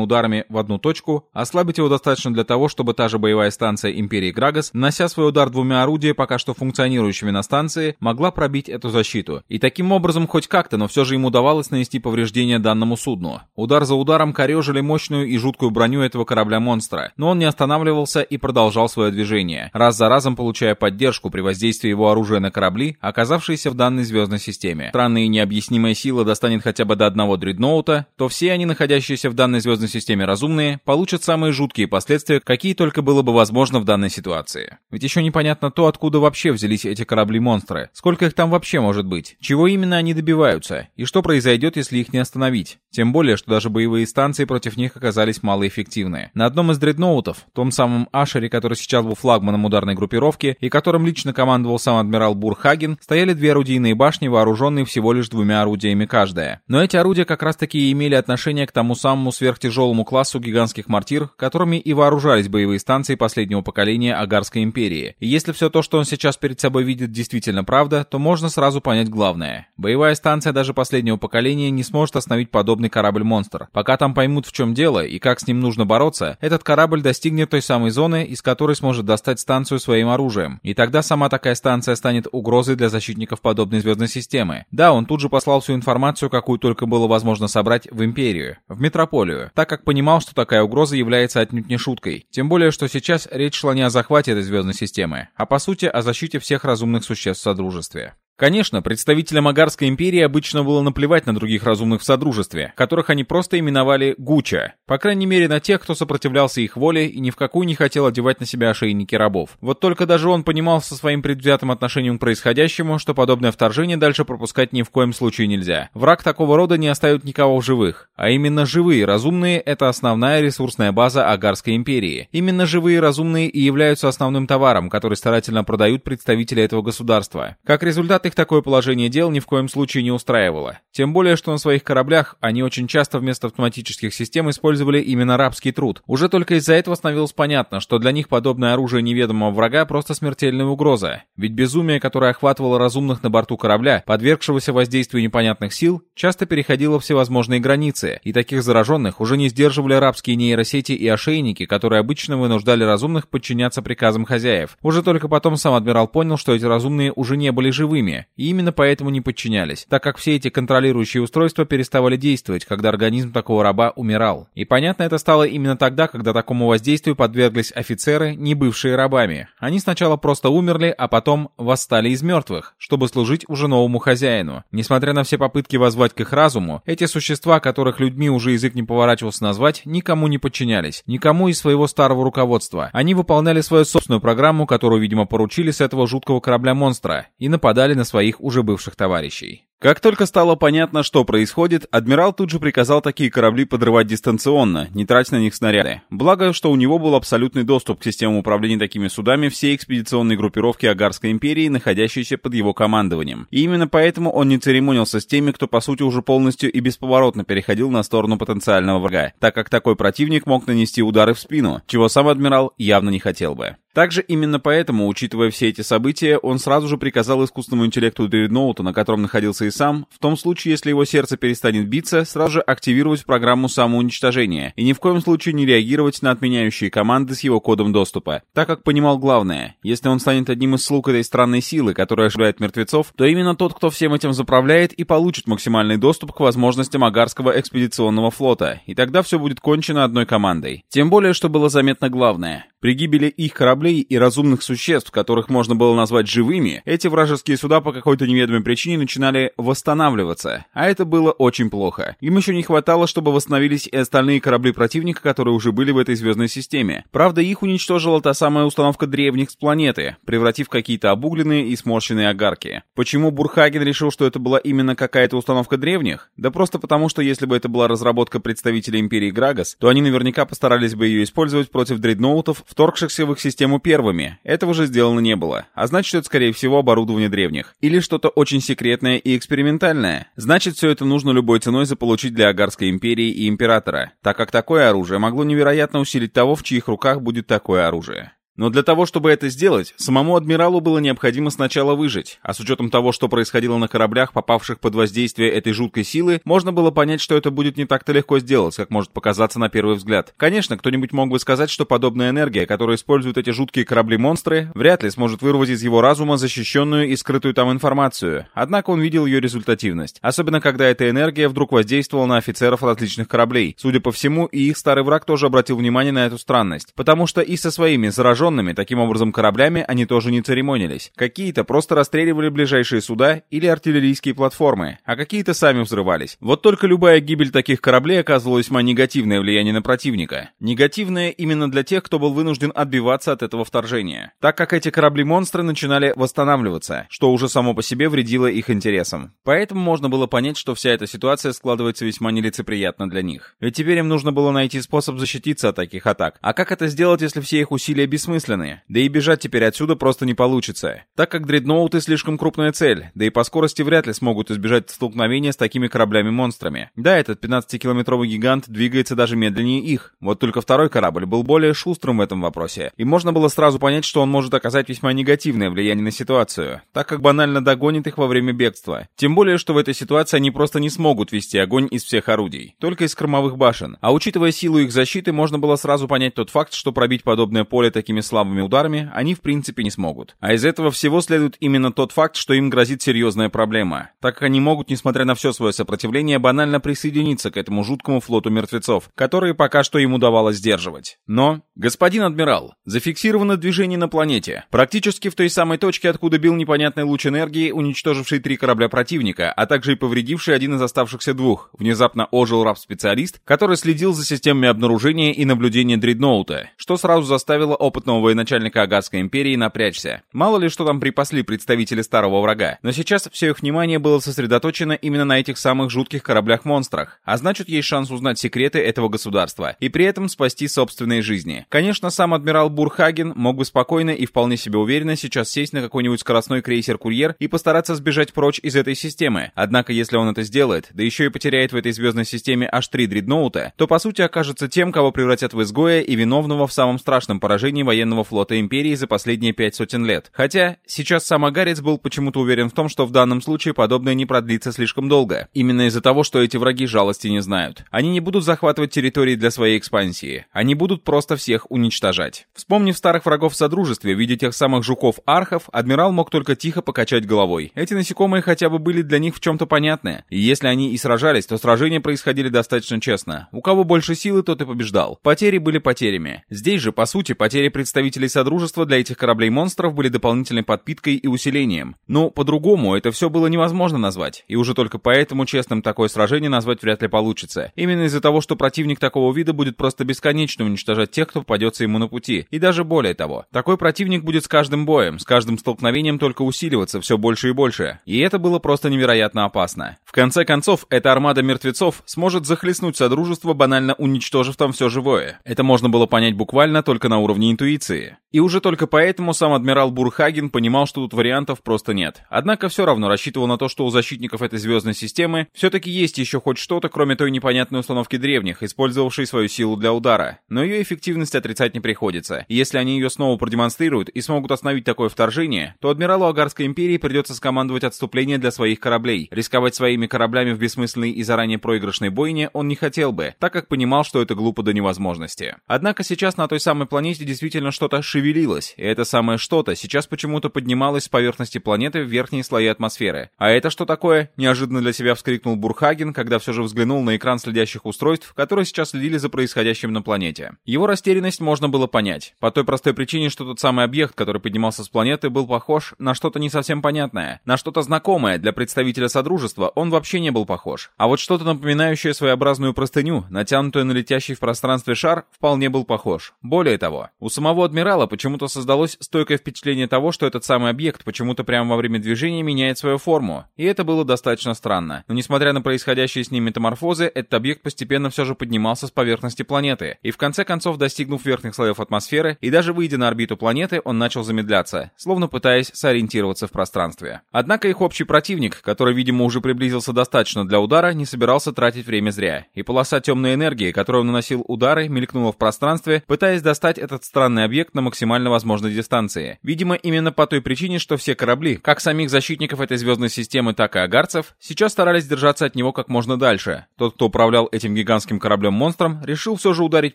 ударами в одну точку, ослабить его достаточно для того, чтобы та же боевая станция Империи Грагас, нанося свой удар двумя орудиями, пока что функционирующими на станции, могла пробить эту защиту. И таким образом хоть как-то, но все же им удавалось нанести повреждения данному судну. Удар за ударом корежили мощную и жуткую броню этого корабля-монстра, но он не останавливался и продолжал свое движение, раз за разом получая поддержку при воздействии его оружия на корабли, оказавшиеся в данной звездной системе. Странная и необъяснимая сила достанет хотя бы до одного дредноута, то все все они, находящиеся в данной звездной системе разумные, получат самые жуткие последствия, какие только было бы возможно в данной ситуации. Ведь еще непонятно то, откуда вообще взялись эти корабли-монстры, сколько их там вообще может быть, чего именно они добиваются, и что произойдет, если их не остановить. Тем более, что даже боевые станции против них оказались малоэффективны. На одном из дредноутов, том самом Ашере, который сейчас был флагманом ударной группировки и которым лично командовал сам адмирал Бурхаген, стояли две орудийные башни, вооруженные всего лишь двумя орудиями каждая. Но эти орудия как раз таки и имели отношение к тому самому сверхтяжелому классу гигантских мортир, которыми и вооружались боевые станции последнего поколения Агарской империи. И если все то, что он сейчас перед собой видит, действительно правда, то можно сразу понять главное. Боевая станция даже последнего поколения не сможет остановить подобный корабль-монстр. Пока там поймут, в чем дело и как с ним нужно бороться, этот корабль достигнет той самой зоны, из которой сможет достать станцию своим оружием. И тогда сама такая станция станет угрозой для защитников подобной звездной системы. Да, он тут же послал всю информацию, какую только было возможно собрать в империи империю, в метрополию, так как понимал, что такая угроза является отнюдь не шуткой. Тем более, что сейчас речь шла не о захвате этой звездной системы, а по сути о защите всех разумных существ в Содружестве. Конечно, представителям Агарской империи обычно было наплевать на других разумных в Содружестве, которых они просто именовали «гуча», по крайней мере на тех, кто сопротивлялся их воле и ни в какую не хотел одевать на себя ошейники рабов. Вот только даже он понимал со своим предвзятым отношением к происходящему, что подобное вторжение дальше пропускать ни в коем случае нельзя. Враг такого рода не оставит никого в живых, а именно живые разумные — это основная ресурсная база Агарской империи. Именно живые разумные и являются основным товаром, который старательно продают представители этого государства. Как результат, их такое положение дел ни в коем случае не устраивало. Тем более, что на своих кораблях они очень часто вместо автоматических систем использовали именно рабский труд. Уже только из-за этого становилось понятно, что для них подобное оружие неведомого врага просто смертельная угроза. Ведь безумие, которое охватывало разумных на борту корабля, подвергшегося воздействию непонятных сил, часто переходило всевозможные границы, и таких зараженных уже не сдерживали рабские нейросети и ошейники, которые обычно вынуждали разумных подчиняться приказам хозяев. Уже только потом сам адмирал понял, что эти разумные уже не были живыми, извне, и именно поэтому не подчинялись, так как все эти контролирующие устройства переставали действовать, когда организм такого раба умирал. И понятно это стало именно тогда, когда такому воздействию подверглись офицеры, не бывшие рабами. Они сначала просто умерли, а потом восстали из мертвых, чтобы служить уже новому хозяину. Несмотря на все попытки воззвать к их разуму, эти существа, которых людьми уже язык не поворачивался назвать, никому не подчинялись, никому из своего старого руководства. Они выполняли свою собственную программу, которую, видимо, поручили с этого жуткого корабля-монстра, и нападали на своих уже бывших товарищей. Как только стало понятно, что происходит, адмирал тут же приказал такие корабли подрывать дистанционно, не трать на них снаряды. Благо, что у него был абсолютный доступ к системам управления такими судами всей экспедиционной группировки Агарской империи, находящейся под его командованием. И именно поэтому он не церемонился с теми, кто по сути уже полностью и бесповоротно переходил на сторону потенциального врага, так как такой противник мог нанести удары в спину, чего сам адмирал явно не хотел бы. Также именно поэтому, учитывая все эти события, он сразу же приказал искусственному интеллекту Дэвид Ноута, на котором находился и сам, в том случае, если его сердце перестанет биться, сразу же активировать программу самоуничтожения и ни в коем случае не реагировать на отменяющие команды с его кодом доступа, так как понимал главное, если он станет одним из слуг этой странной силы, которая оживляет мертвецов, то именно тот, кто всем этим заправляет и получит максимальный доступ к возможностям Агарского экспедиционного флота, и тогда все будет кончено одной командой. Тем более, что было заметно главное. При гибели их кораблей и разумных существ, которых можно было назвать живыми, эти вражеские суда по какой-то неведомой причине начинали восстанавливаться, а это было очень плохо. Им еще не хватало, чтобы восстановились и остальные корабли противника, которые уже были в этой звездной системе. Правда, их уничтожила та самая установка древних с планеты, превратив какие-то обугленные и сморщенные огарки. Почему Бурхаген решил, что это была именно какая-то установка древних? Да просто потому, что если бы это была разработка представителей Империи Грагас, то они наверняка постарались бы ее использовать против дредноутов в вторгшихся в их систему первыми. Этого же сделано не было. А значит, это, скорее всего, оборудование древних. Или что-то очень секретное и экспериментальное. Значит, все это нужно любой ценой заполучить для Агарской империи и императора, так как такое оружие могло невероятно усилить того, в чьих руках будет такое оружие. Но для того, чтобы это сделать, самому адмиралу было необходимо сначала выжить, а с учетом того, что происходило на кораблях, попавших под воздействие этой жуткой силы, можно было понять, что это будет не так-то легко сделать, как может показаться на первый взгляд. Конечно, кто-нибудь мог бы сказать, что подобная энергия, которую используют эти жуткие корабли-монстры, вряд ли сможет вырвать из его разума защищенную и скрытую там информацию, однако он видел ее результативность, особенно когда эта энергия вдруг воздействовала на офицеров различных кораблей. Судя по всему, и их старый враг тоже обратил внимание на эту странность, потому что и со своими зараженными вооруженными. Таким образом, кораблями они тоже не церемонились. Какие-то просто расстреливали ближайшие суда или артиллерийские платформы, а какие-то сами взрывались. Вот только любая гибель таких кораблей оказывала весьма негативное влияние на противника. Негативное именно для тех, кто был вынужден отбиваться от этого вторжения. Так как эти корабли-монстры начинали восстанавливаться, что уже само по себе вредило их интересам. Поэтому можно было понять, что вся эта ситуация складывается весьма нелицеприятно для них. Ведь теперь им нужно было найти способ защититься от таких атак. А как это сделать, если все их усилия бессмысленны? бессмысленные, да и бежать теперь отсюда просто не получится, так как дредноуты слишком крупная цель, да и по скорости вряд ли смогут избежать столкновения с такими кораблями-монстрами. Да, этот 15-километровый гигант двигается даже медленнее их, вот только второй корабль был более шустрым в этом вопросе, и можно было сразу понять, что он может оказать весьма негативное влияние на ситуацию, так как банально догонит их во время бегства. Тем более, что в этой ситуации они просто не смогут вести огонь из всех орудий, только из кормовых башен. А учитывая силу их защиты, можно было сразу понять тот факт, что пробить подобное поле такими слабыми ударами, они в принципе не смогут. А из этого всего следует именно тот факт, что им грозит серьезная проблема, так как они могут, несмотря на все свое сопротивление, банально присоединиться к этому жуткому флоту мертвецов, которые пока что им удавалось сдерживать. Но, господин адмирал, зафиксировано движение на планете, практически в той самой точке, откуда бил непонятный луч энергии, уничтоживший три корабля противника, а также и повредивший один из оставшихся двух, внезапно ожил раб-специалист, который следил за системами обнаружения и наблюдения дредноута, что сразу заставило опыт нового начальника Агатской империи напрячься. Мало ли что там припасли представители старого врага. Но сейчас все их внимание было сосредоточено именно на этих самых жутких кораблях-монстрах, а значит есть шанс узнать секреты этого государства и при этом спасти собственные жизни. Конечно, сам адмирал Бурхаген мог бы спокойно и вполне себе уверенно сейчас сесть на какой-нибудь скоростной крейсер-курьер и постараться сбежать прочь из этой системы. Однако, если он это сделает, да еще и потеряет в этой звездной системе аж три дредноута, то по сути окажется тем, кого превратят в изгоя и виновного в самом страшном поражении военной военного флота империи за последние пять сотен лет. Хотя сейчас сам Агарец был почему-то уверен в том, что в данном случае подобное не продлится слишком долго. Именно из-за того, что эти враги жалости не знают. Они не будут захватывать территории для своей экспансии. Они будут просто всех уничтожать. Вспомнив старых врагов в Содружестве, видя тех самых жуков-архов, адмирал мог только тихо покачать головой. Эти насекомые хотя бы были для них в чем-то понятны. И если они и сражались, то сражения происходили достаточно честно. У кого больше силы, тот и побеждал. Потери были потерями. Здесь же, по сути, потери пред представителей Содружества для этих кораблей-монстров были дополнительной подпиткой и усилением. Но по-другому это все было невозможно назвать, и уже только поэтому честным такое сражение назвать вряд ли получится. Именно из-за того, что противник такого вида будет просто бесконечно уничтожать тех, кто попадется ему на пути, и даже более того. Такой противник будет с каждым боем, с каждым столкновением только усиливаться все больше и больше, и это было просто невероятно опасно. В конце концов, эта армада мертвецов сможет захлестнуть Содружество, банально уничтожив там все живое. Это можно было понять буквально только на уровне интуиции, полиции. И уже только поэтому сам адмирал Бурхаген понимал, что тут вариантов просто нет. Однако все равно рассчитывал на то, что у защитников этой звездной системы все-таки есть еще хоть что-то, кроме той непонятной установки древних, использовавшей свою силу для удара. Но ее эффективность отрицать не приходится. И если они ее снова продемонстрируют и смогут остановить такое вторжение, то адмиралу Агарской империи придется скомандовать отступление для своих кораблей. Рисковать своими кораблями в бессмысленной и заранее проигрышной бойне он не хотел бы, так как понимал, что это глупо до невозможности. Однако сейчас на той самой планете действительно действительно что-то шевелилось, и это самое что-то сейчас почему-то поднималось с поверхности планеты в верхние слои атмосферы. А это что такое? Неожиданно для себя вскрикнул Бурхаген, когда все же взглянул на экран следящих устройств, которые сейчас следили за происходящим на планете. Его растерянность можно было понять, по той простой причине, что тот самый объект, который поднимался с планеты, был похож на что-то не совсем понятное, на что-то знакомое для представителя Содружества, он вообще не был похож. А вот что-то напоминающее своеобразную простыню, натянутую на летящий в пространстве шар, вполне был похож. Более того, у самого самого адмирала почему-то создалось стойкое впечатление того, что этот самый объект почему-то прямо во время движения меняет свою форму, и это было достаточно странно. Но несмотря на происходящие с ним метаморфозы, этот объект постепенно все же поднимался с поверхности планеты, и в конце концов, достигнув верхних слоев атмосферы и даже выйдя на орбиту планеты, он начал замедляться, словно пытаясь сориентироваться в пространстве. Однако их общий противник, который, видимо, уже приблизился достаточно для удара, не собирался тратить время зря, и полоса темной энергии, которую он наносил удары, мелькнула в пространстве, пытаясь достать этот странный объект на максимально возможной дистанции. Видимо, именно по той причине, что все корабли, как самих защитников этой звездной системы, так и агарцев, сейчас старались держаться от него как можно дальше. Тот, кто управлял этим гигантским кораблем-монстром, решил все же ударить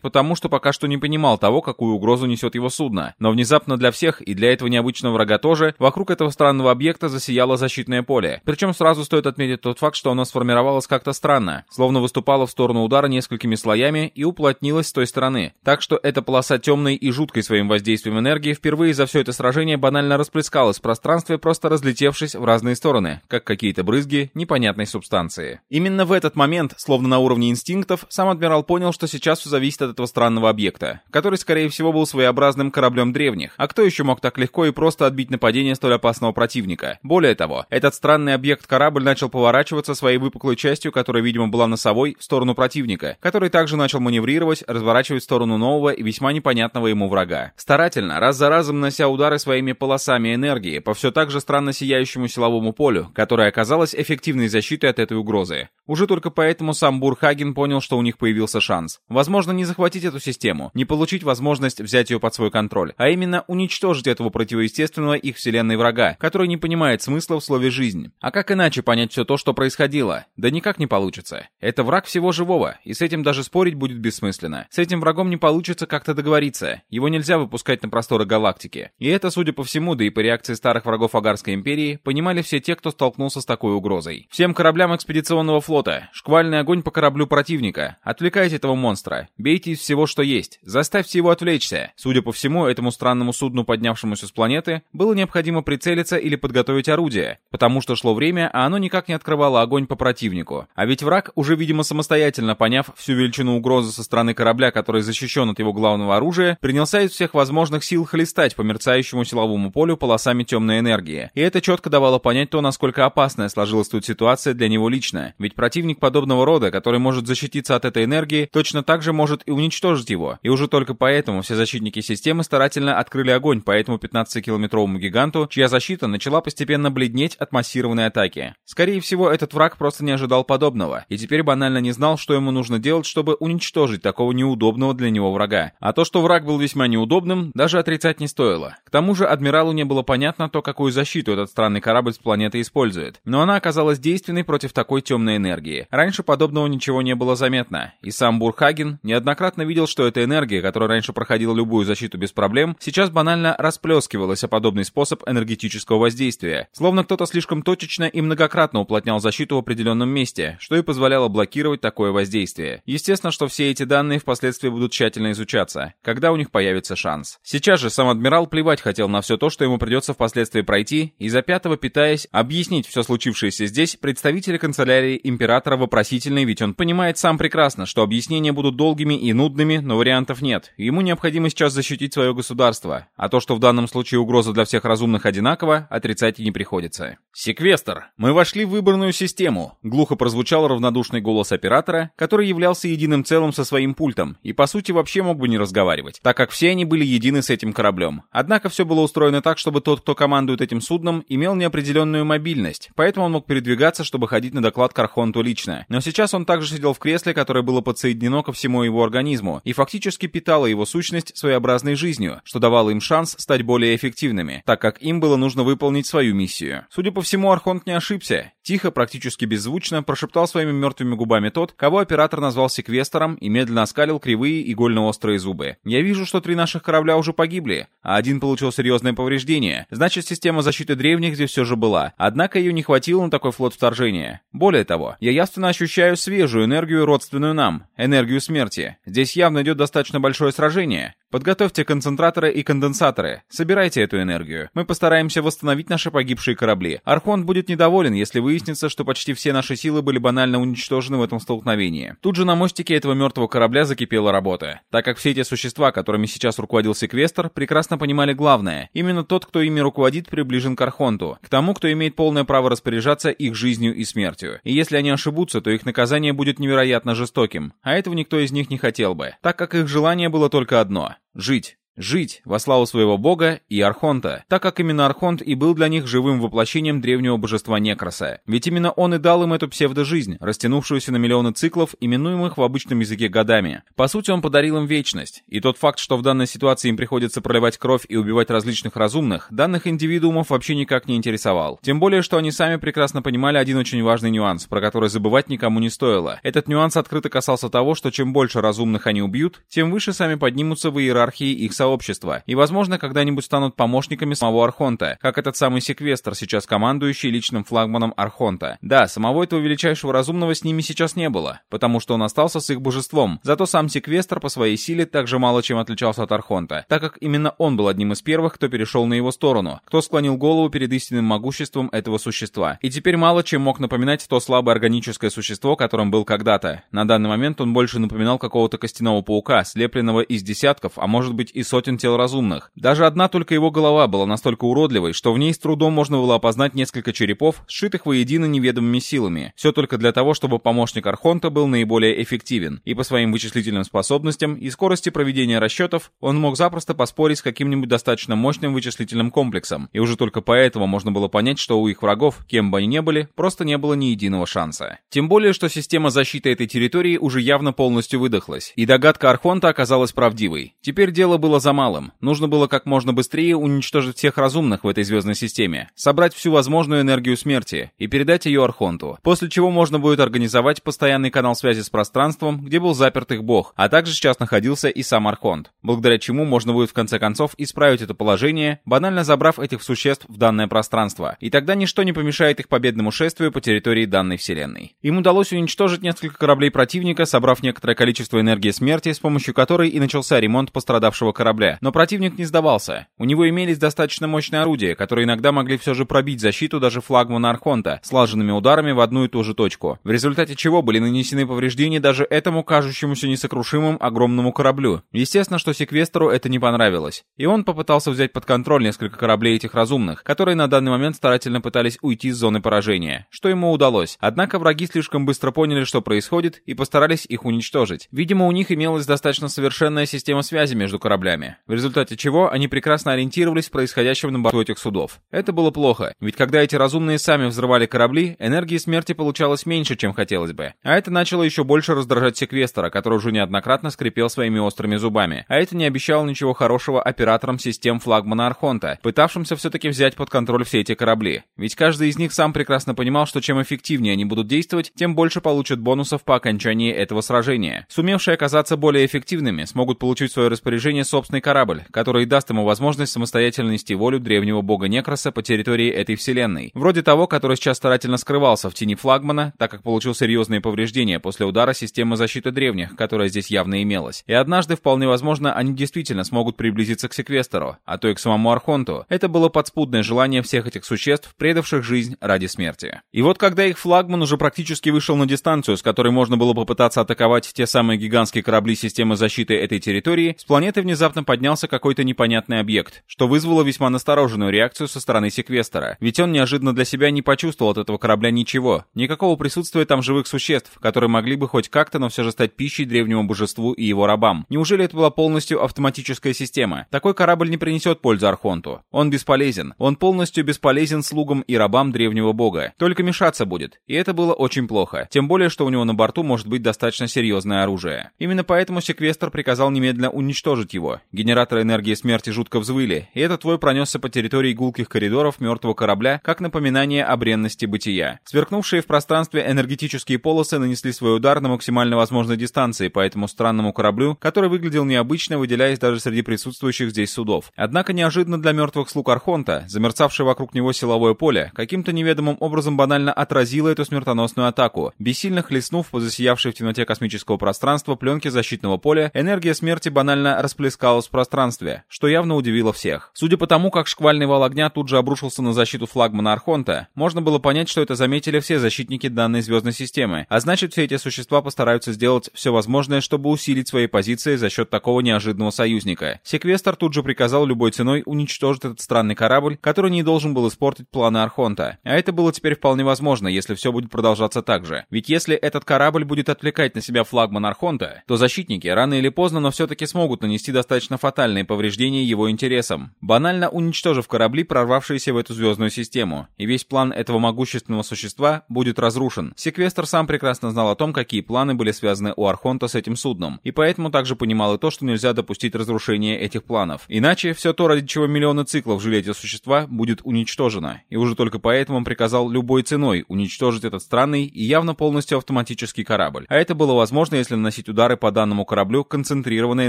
потому, что пока что не понимал того, какую угрозу несет его судно. Но внезапно для всех, и для этого необычного врага тоже, вокруг этого странного объекта засияло защитное поле. Причем сразу стоит отметить тот факт, что оно сформировалось как-то странно, словно выступало в сторону удара несколькими слоями и уплотнилось с той стороны. Так что эта полоса темной и жуткой при своем воздействии энергии впервые за все это сражение банально расплескалось в пространстве, просто разлетевшись в разные стороны, как какие-то брызги непонятной субстанции. Именно в этот момент, словно на уровне инстинктов, сам адмирал понял, что сейчас все зависит от этого странного объекта, который, скорее всего, был своеобразным кораблем древних. А кто еще мог так легко и просто отбить нападение столь опасного противника? Более того, этот странный объект-корабль начал поворачиваться своей выпуклой частью, которая, видимо, была носовой, в сторону противника, который также начал маневрировать, разворачивать в сторону нового и весьма непонятного ему врага врага. Старательно, раз за разом нанося удары своими полосами энергии по все так же странно сияющему силовому полю, которое оказалось эффективной защитой от этой угрозы. Уже только поэтому сам Бурхаген понял, что у них появился шанс. Возможно, не захватить эту систему, не получить возможность взять ее под свой контроль, а именно уничтожить этого противоестественного их вселенной врага, который не понимает смысла в слове «жизнь». А как иначе понять все то, что происходило? Да никак не получится. Это враг всего живого, и с этим даже спорить будет бессмысленно. С этим врагом не получится как-то договориться. Его нельзя выпускать на просторы галактики. И это, судя по всему, да и по реакции старых врагов Агарской империи, понимали все те, кто столкнулся с такой угрозой. Всем кораблям экспедиционного флота, шквальный огонь по кораблю противника, отвлекайте этого монстра, бейте из всего, что есть, заставьте его отвлечься. Судя по всему, этому странному судну, поднявшемуся с планеты, было необходимо прицелиться или подготовить орудие, потому что шло время, а оно никак не открывало огонь по противнику. А ведь враг, уже, видимо, самостоятельно поняв всю величину угрозы со стороны корабля, который защищен от его главного оружия, принялся заставить всех возможных сил хлестать по мерцающему силовому полю полосами темной энергии. И это четко давало понять то, насколько опасная сложилась тут ситуация для него лично. Ведь противник подобного рода, который может защититься от этой энергии, точно так же может и уничтожить его. И уже только поэтому все защитники системы старательно открыли огонь по этому 15-километровому гиганту, чья защита начала постепенно бледнеть от массированной атаки. Скорее всего, этот враг просто не ожидал подобного, и теперь банально не знал, что ему нужно делать, чтобы уничтожить такого неудобного для него врага. А то, что враг был весьма неудобным даже отрицать не стоило. К тому же адмиралу не было понятно то, какую защиту этот странный корабль с планеты использует, но она оказалась действенной против такой темной энергии. Раньше подобного ничего не было заметно, и сам Бурхаген неоднократно видел, что эта энергия, которая раньше проходила любую защиту без проблем, сейчас банально расплескивалась о подобный способ энергетического воздействия, словно кто-то слишком точечно и многократно уплотнял защиту в определенном месте, что и позволяло блокировать такое воздействие. Естественно, что все эти данные впоследствии будут тщательно изучаться, когда у них появится представится шанс. Сейчас же сам адмирал плевать хотел на все то, что ему придется впоследствии пройти, и за пятого питаясь, объяснить все случившееся здесь представители канцелярии императора вопросительный, ведь он понимает сам прекрасно, что объяснения будут долгими и нудными, но вариантов нет. Ему необходимо сейчас защитить свое государство, а то, что в данном случае угроза для всех разумных одинакова, отрицать и не приходится. «Секвестр, мы вошли в выборную систему», — глухо прозвучал равнодушный голос оператора, который являлся единым целым со своим пультом и, по сути, вообще мог бы не разговаривать, так как все они были едины с этим кораблем. Однако все было устроено так, чтобы тот, кто командует этим судном, имел неопределенную мобильность, поэтому он мог передвигаться, чтобы ходить на доклад к Архонту лично. Но сейчас он также сидел в кресле, которое было подсоединено ко всему его организму, и фактически питало его сущность своеобразной жизнью, что давало им шанс стать более эффективными, так как им было нужно выполнить свою миссию. Судя по всему, Архонт не ошибся. Тихо, практически беззвучно прошептал своими мертвыми губами тот, кого оператор назвал секвестором и медленно оскалил кривые игольно-острые зубы. «Я вижу, что три наших корабля уже погибли, а один получил серьезное повреждение. Значит, система защиты древних здесь все же была, однако ее не хватило на такой флот вторжения. Более того, я явственно ощущаю свежую энергию, родственную нам, энергию смерти. Здесь явно идет достаточно большое сражение. Подготовьте концентраторы и конденсаторы. Собирайте эту энергию. Мы постараемся восстановить наши погибшие корабли. Архонт будет недоволен, если выяснится, что почти все наши силы были банально уничтожены в этом столкновении. Тут же на мостике этого мертвого корабля закипела работа, так как все эти существа, которыми сейчас руководил секвестр, прекрасно понимали главное. Именно тот, кто ими руководит, приближен к Архонту, к тому, кто имеет полное право распоряжаться их жизнью и смертью. И если они ошибутся, то их наказание будет невероятно жестоким, а этого никто из них не хотел бы, так как их желание было только одно — жить жить во славу своего бога и Архонта, так как именно Архонт и был для них живым воплощением древнего божества Некроса. Ведь именно он и дал им эту псевдожизнь, растянувшуюся на миллионы циклов, именуемых в обычном языке годами. По сути, он подарил им вечность. И тот факт, что в данной ситуации им приходится проливать кровь и убивать различных разумных, данных индивидуумов вообще никак не интересовал. Тем более, что они сами прекрасно понимали один очень важный нюанс, про который забывать никому не стоило. Этот нюанс открыто касался того, что чем больше разумных они убьют, тем выше сами поднимутся в иерархии их сообщества, и, возможно, когда-нибудь станут помощниками самого Архонта, как этот самый секвестр, сейчас командующий личным флагманом Архонта. Да, самого этого величайшего разумного с ними сейчас не было, потому что он остался с их божеством, зато сам секвестр по своей силе также мало чем отличался от Архонта, так как именно он был одним из первых, кто перешел на его сторону, кто склонил голову перед истинным могуществом этого существа. И теперь мало чем мог напоминать то слабое органическое существо, которым был когда-то. На данный момент он больше напоминал какого-то костяного паука, слепленного из десятков, а может быть и сотен тел разумных. Даже одна только его голова была настолько уродливой, что в ней с трудом можно было опознать несколько черепов, сшитых воедино неведомыми силами. Все только для того, чтобы помощник Архонта был наиболее эффективен, и по своим вычислительным способностям и скорости проведения расчетов он мог запросто поспорить с каким-нибудь достаточно мощным вычислительным комплексом, и уже только поэтому можно было понять, что у их врагов, кем бы они ни были, просто не было ни единого шанса. Тем более, что система защиты этой территории уже явно полностью выдохлась, и догадка Архонта оказалась правдивой. Теперь дело было за малым. Нужно было как можно быстрее уничтожить всех разумных в этой звездной системе, собрать всю возможную энергию смерти и передать ее Архонту, после чего можно будет организовать постоянный канал связи с пространством, где был заперт их бог, а также сейчас находился и сам Архонт, благодаря чему можно будет в конце концов исправить это положение, банально забрав этих существ в данное пространство, и тогда ничто не помешает их победному шествию по территории данной вселенной. Им удалось уничтожить несколько кораблей противника, собрав некоторое количество энергии смерти, с помощью которой и начался ремонт пострадавшего корабля корабля, но противник не сдавался. У него имелись достаточно мощные орудия, которые иногда могли все же пробить защиту даже флагмана Архонта, слаженными ударами в одну и ту же точку, в результате чего были нанесены повреждения даже этому кажущемуся несокрушимым огромному кораблю. Естественно, что секвестору это не понравилось, и он попытался взять под контроль несколько кораблей этих разумных, которые на данный момент старательно пытались уйти с зоны поражения, что ему удалось. Однако враги слишком быстро поняли, что происходит, и постарались их уничтожить. Видимо, у них имелась достаточно совершенная система связи между кораблями, руками. В результате чего они прекрасно ориентировались в происходящем на борту этих судов. Это было плохо, ведь когда эти разумные сами взрывали корабли, энергии смерти получалось меньше, чем хотелось бы. А это начало еще больше раздражать секвестора, который уже неоднократно скрипел своими острыми зубами. А это не обещало ничего хорошего операторам систем флагмана Архонта, пытавшимся все-таки взять под контроль все эти корабли. Ведь каждый из них сам прекрасно понимал, что чем эффективнее они будут действовать, тем больше получат бонусов по окончании этого сражения. Сумевшие оказаться более эффективными смогут получить в свое распоряжение собственные собственный корабль, который даст ему возможность самостоятельно нести волю древнего бога Некроса по территории этой вселенной. Вроде того, который сейчас старательно скрывался в тени флагмана, так как получил серьезные повреждения после удара системы защиты древних, которая здесь явно имелась. И однажды, вполне возможно, они действительно смогут приблизиться к секвестору, а то и к самому Архонту. Это было подспудное желание всех этих существ, предавших жизнь ради смерти. И вот когда их флагман уже практически вышел на дистанцию, с которой можно было попытаться атаковать те самые гигантские корабли системы защиты этой территории, с планеты внезапно внезапно поднялся какой-то непонятный объект, что вызвало весьма настороженную реакцию со стороны секвестора, ведь он неожиданно для себя не почувствовал от этого корабля ничего, никакого присутствия там живых существ, которые могли бы хоть как-то, но все же стать пищей древнему божеству и его рабам. Неужели это была полностью автоматическая система? Такой корабль не принесет пользы Архонту. Он бесполезен. Он полностью бесполезен слугам и рабам древнего бога. Только мешаться будет. И это было очень плохо. Тем более, что у него на борту может быть достаточно серьезное оружие. Именно поэтому секвестр приказал немедленно уничтожить его, Генератор энергии смерти жутко взвыли, и этот вой пронесся по территории гулких коридоров мертвого корабля, как напоминание о бренности бытия. Сверкнувшие в пространстве энергетические полосы нанесли свой удар на максимально возможной дистанции по этому странному кораблю, который выглядел необычно, выделяясь даже среди присутствующих здесь судов. Однако неожиданно для мертвых слуг Архонта, замерцавшее вокруг него силовое поле, каким-то неведомым образом банально отразило эту смертоносную атаку, бессильно хлестнув по засиявшей в темноте космического пространства пленки защитного поля, энергия смерти банально расплескалась распространстве, что явно удивило всех. Судя по тому, как шквальный вал огня тут же обрушился на защиту флагмана Архонта, можно было понять, что это заметили все защитники данной звездной системы, а значит все эти существа постараются сделать все возможное, чтобы усилить свои позиции за счет такого неожиданного союзника. Секвестр тут же приказал любой ценой уничтожить этот странный корабль, который не должен был испортить планы Архонта. А это было теперь вполне возможно, если все будет продолжаться так же. Ведь если этот корабль будет отвлекать на себя флагман Архонта, то защитники рано или поздно, но все-таки смогут нанести достаточно достаточно фатальные повреждения его интересам, банально уничтожив корабли, прорвавшиеся в эту звездную систему, и весь план этого могущественного существа будет разрушен. Секвестр сам прекрасно знал о том, какие планы были связаны у Архонта с этим судном, и поэтому также понимал и то, что нельзя допустить разрушения этих планов. Иначе все то, ради чего миллионы циклов жили эти существа, будет уничтожено, и уже только поэтому он приказал любой ценой уничтожить этот странный и явно полностью автоматический корабль. А это было возможно, если наносить удары по данному кораблю концентрированной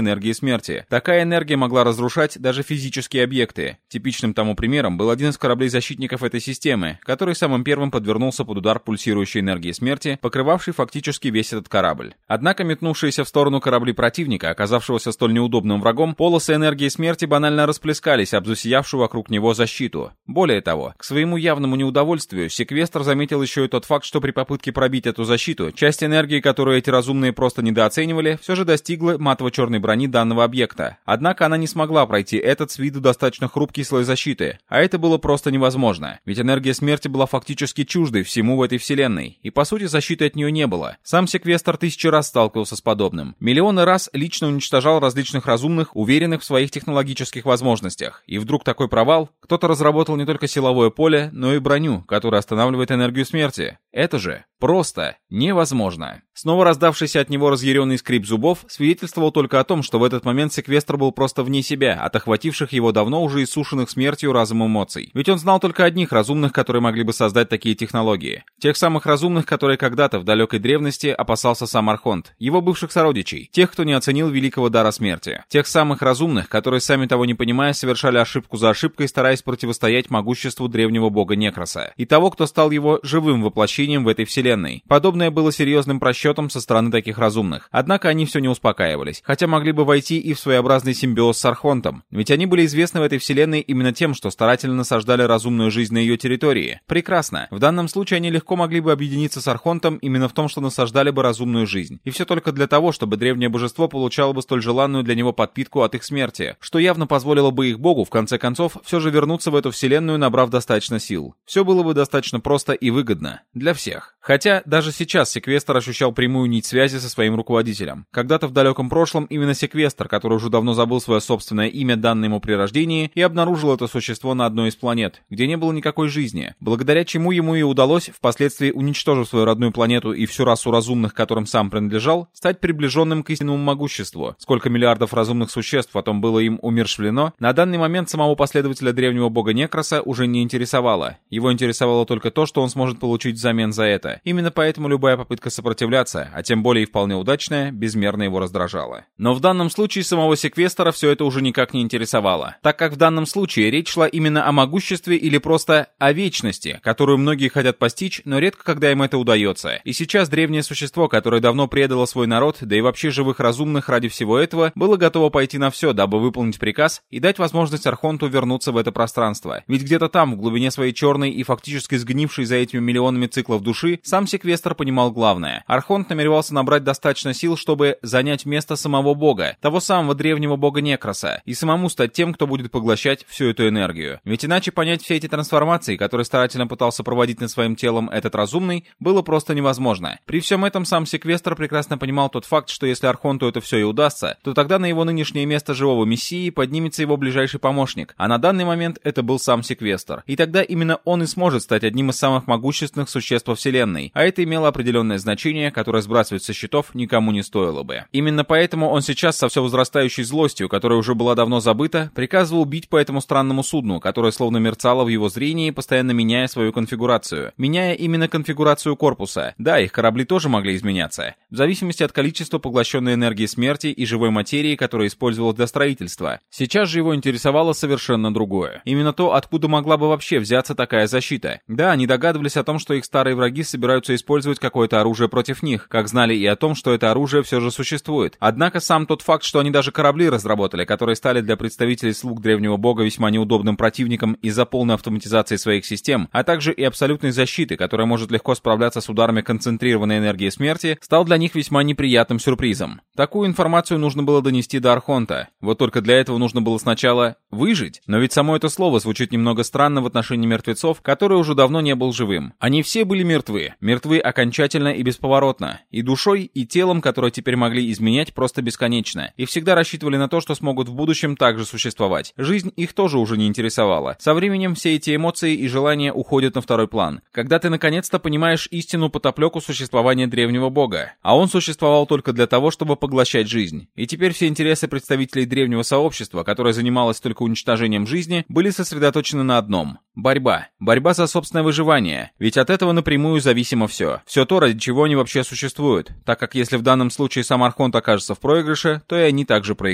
энергии смерти. Такая Какая энергия могла разрушать даже физические объекты? Типичным тому примером был один из кораблей защитников этой системы, который самым первым подвернулся под удар пульсирующей энергии смерти, покрывавший фактически весь этот корабль. Однако метнувшиеся в сторону корабли противника, оказавшегося столь неудобным врагом, полосы энергии смерти банально расплескались об засиявшую вокруг него защиту. Более того, к своему явному неудовольствию, секвестр заметил еще и тот факт, что при попытке пробить эту защиту, часть энергии, которую эти разумные просто недооценивали, все же достигла матово-черной брони данного объекта, Однако она не смогла пройти этот с виду достаточно хрупкий слой защиты, а это было просто невозможно, ведь энергия смерти была фактически чуждой всему в этой вселенной, и по сути защиты от нее не было. Сам секвестр тысячи раз сталкивался с подобным. Миллионы раз лично уничтожал различных разумных, уверенных в своих технологических возможностях. И вдруг такой провал? Кто-то разработал не только силовое поле, но и броню, которая останавливает энергию смерти. Это же просто невозможно. Снова раздавшийся от него разъяренный скрип зубов свидетельствовал только о том, что в этот момент секвестр Лестер был просто вне себя, от охвативших его давно уже иссушенных смертью разум эмоций. Ведь он знал только одних разумных, которые могли бы создать такие технологии. Тех самых разумных, которые когда-то в далекой древности опасался сам Архонт, его бывших сородичей, тех, кто не оценил великого дара смерти. Тех самых разумных, которые, сами того не понимая, совершали ошибку за ошибкой, стараясь противостоять могуществу древнего бога Некроса И того, кто стал его живым воплощением в этой вселенной. Подобное было серьезным просчетом со стороны таких разумных. Однако они все не успокаивались, хотя могли бы войти и в своеобразный разные симбиоз с Архонтом. Ведь они были известны в этой вселенной именно тем, что старательно насаждали разумную жизнь на ее территории. Прекрасно. В данном случае они легко могли бы объединиться с Архонтом именно в том, что насаждали бы разумную жизнь. И все только для того, чтобы древнее божество получало бы столь желанную для него подпитку от их смерти, что явно позволило бы их богу, в конце концов, все же вернуться в эту вселенную, набрав достаточно сил. Все было бы достаточно просто и выгодно. Для всех. Хотя, даже сейчас Секвестр ощущал прямую нить связи со своим руководителем. Когда-то в далеком прошлом именно Секвестр, который уже давно давно забыл свое собственное имя, данное ему при рождении, и обнаружил это существо на одной из планет, где не было никакой жизни, благодаря чему ему и удалось, впоследствии уничтожив свою родную планету и всю расу разумных, которым сам принадлежал, стать приближенным к истинному могуществу. Сколько миллиардов разумных существ потом было им умершвлено, на данный момент самого последователя древнего бога Некроса уже не интересовало. Его интересовало только то, что он сможет получить взамен за это. Именно поэтому любая попытка сопротивляться, а тем более и вполне удачная, безмерно его раздражала. Но в данном случае самого секрета реквестора все это уже никак не интересовало, так как в данном случае речь шла именно о могуществе или просто о вечности, которую многие хотят постичь, но редко когда им это удается. И сейчас древнее существо, которое давно предало свой народ, да и вообще живых разумных ради всего этого, было готово пойти на все, дабы выполнить приказ и дать возможность Архонту вернуться в это пространство. Ведь где-то там, в глубине своей черной и фактически сгнившей за этими миллионами циклов души, сам секвестр понимал главное. Архонт намеревался набрать достаточно сил, чтобы занять место самого бога, того самого древнего внутреннего бога Некроса, и самому стать тем, кто будет поглощать всю эту энергию. Ведь иначе понять все эти трансформации, которые старательно пытался проводить над своим телом этот разумный, было просто невозможно. При всем этом сам секвестр прекрасно понимал тот факт, что если Архонту это все и удастся, то тогда на его нынешнее место живого мессии поднимется его ближайший помощник, а на данный момент это был сам секвестр. И тогда именно он и сможет стать одним из самых могущественных существ во Вселенной, а это имело определенное значение, которое сбрасывать со счетов никому не стоило бы. Именно поэтому он сейчас со все возрастающей злостью злостью, которая уже была давно забыта, приказывал бить по этому странному судну, которое словно мерцало в его зрении, постоянно меняя свою конфигурацию. Меняя именно конфигурацию корпуса. Да, их корабли тоже могли изменяться. В зависимости от количества поглощенной энергии смерти и живой материи, которая использовалась для строительства. Сейчас же его интересовало совершенно другое. Именно то, откуда могла бы вообще взяться такая защита. Да, они догадывались о том, что их старые враги собираются использовать какое-то оружие против них, как знали и о том, что это оружие все же существует. Однако сам тот факт, что они даже корабли кораблей разработали, которые стали для представителей слуг Древнего Бога весьма неудобным противником из-за полной автоматизации своих систем, а также и абсолютной защиты, которая может легко справляться с ударами концентрированной энергии смерти, стал для них весьма неприятным сюрпризом. Такую информацию нужно было донести до Архонта. Вот только для этого нужно было сначала выжить. Но ведь само это слово звучит немного странно в отношении мертвецов, который уже давно не был живым. Они все были мертвы. Мертвы окончательно и бесповоротно. И душой, и телом, которые теперь могли изменять просто бесконечно. И всегда рассчитывали рассчитывали на то, что смогут в будущем также существовать. Жизнь их тоже уже не интересовала. Со временем все эти эмоции и желания уходят на второй план. Когда ты наконец-то понимаешь истину потоплеку существования древнего бога, а он существовал только для того, чтобы поглощать жизнь. И теперь все интересы представителей древнего сообщества, которое занималось только уничтожением жизни, были сосредоточены на одном – борьба. Борьба за собственное выживание. Ведь от этого напрямую зависимо все. Все то, ради чего они вообще существуют. Так как если в данном случае сам Архонт окажется в проигрыше, то и они также проиграют.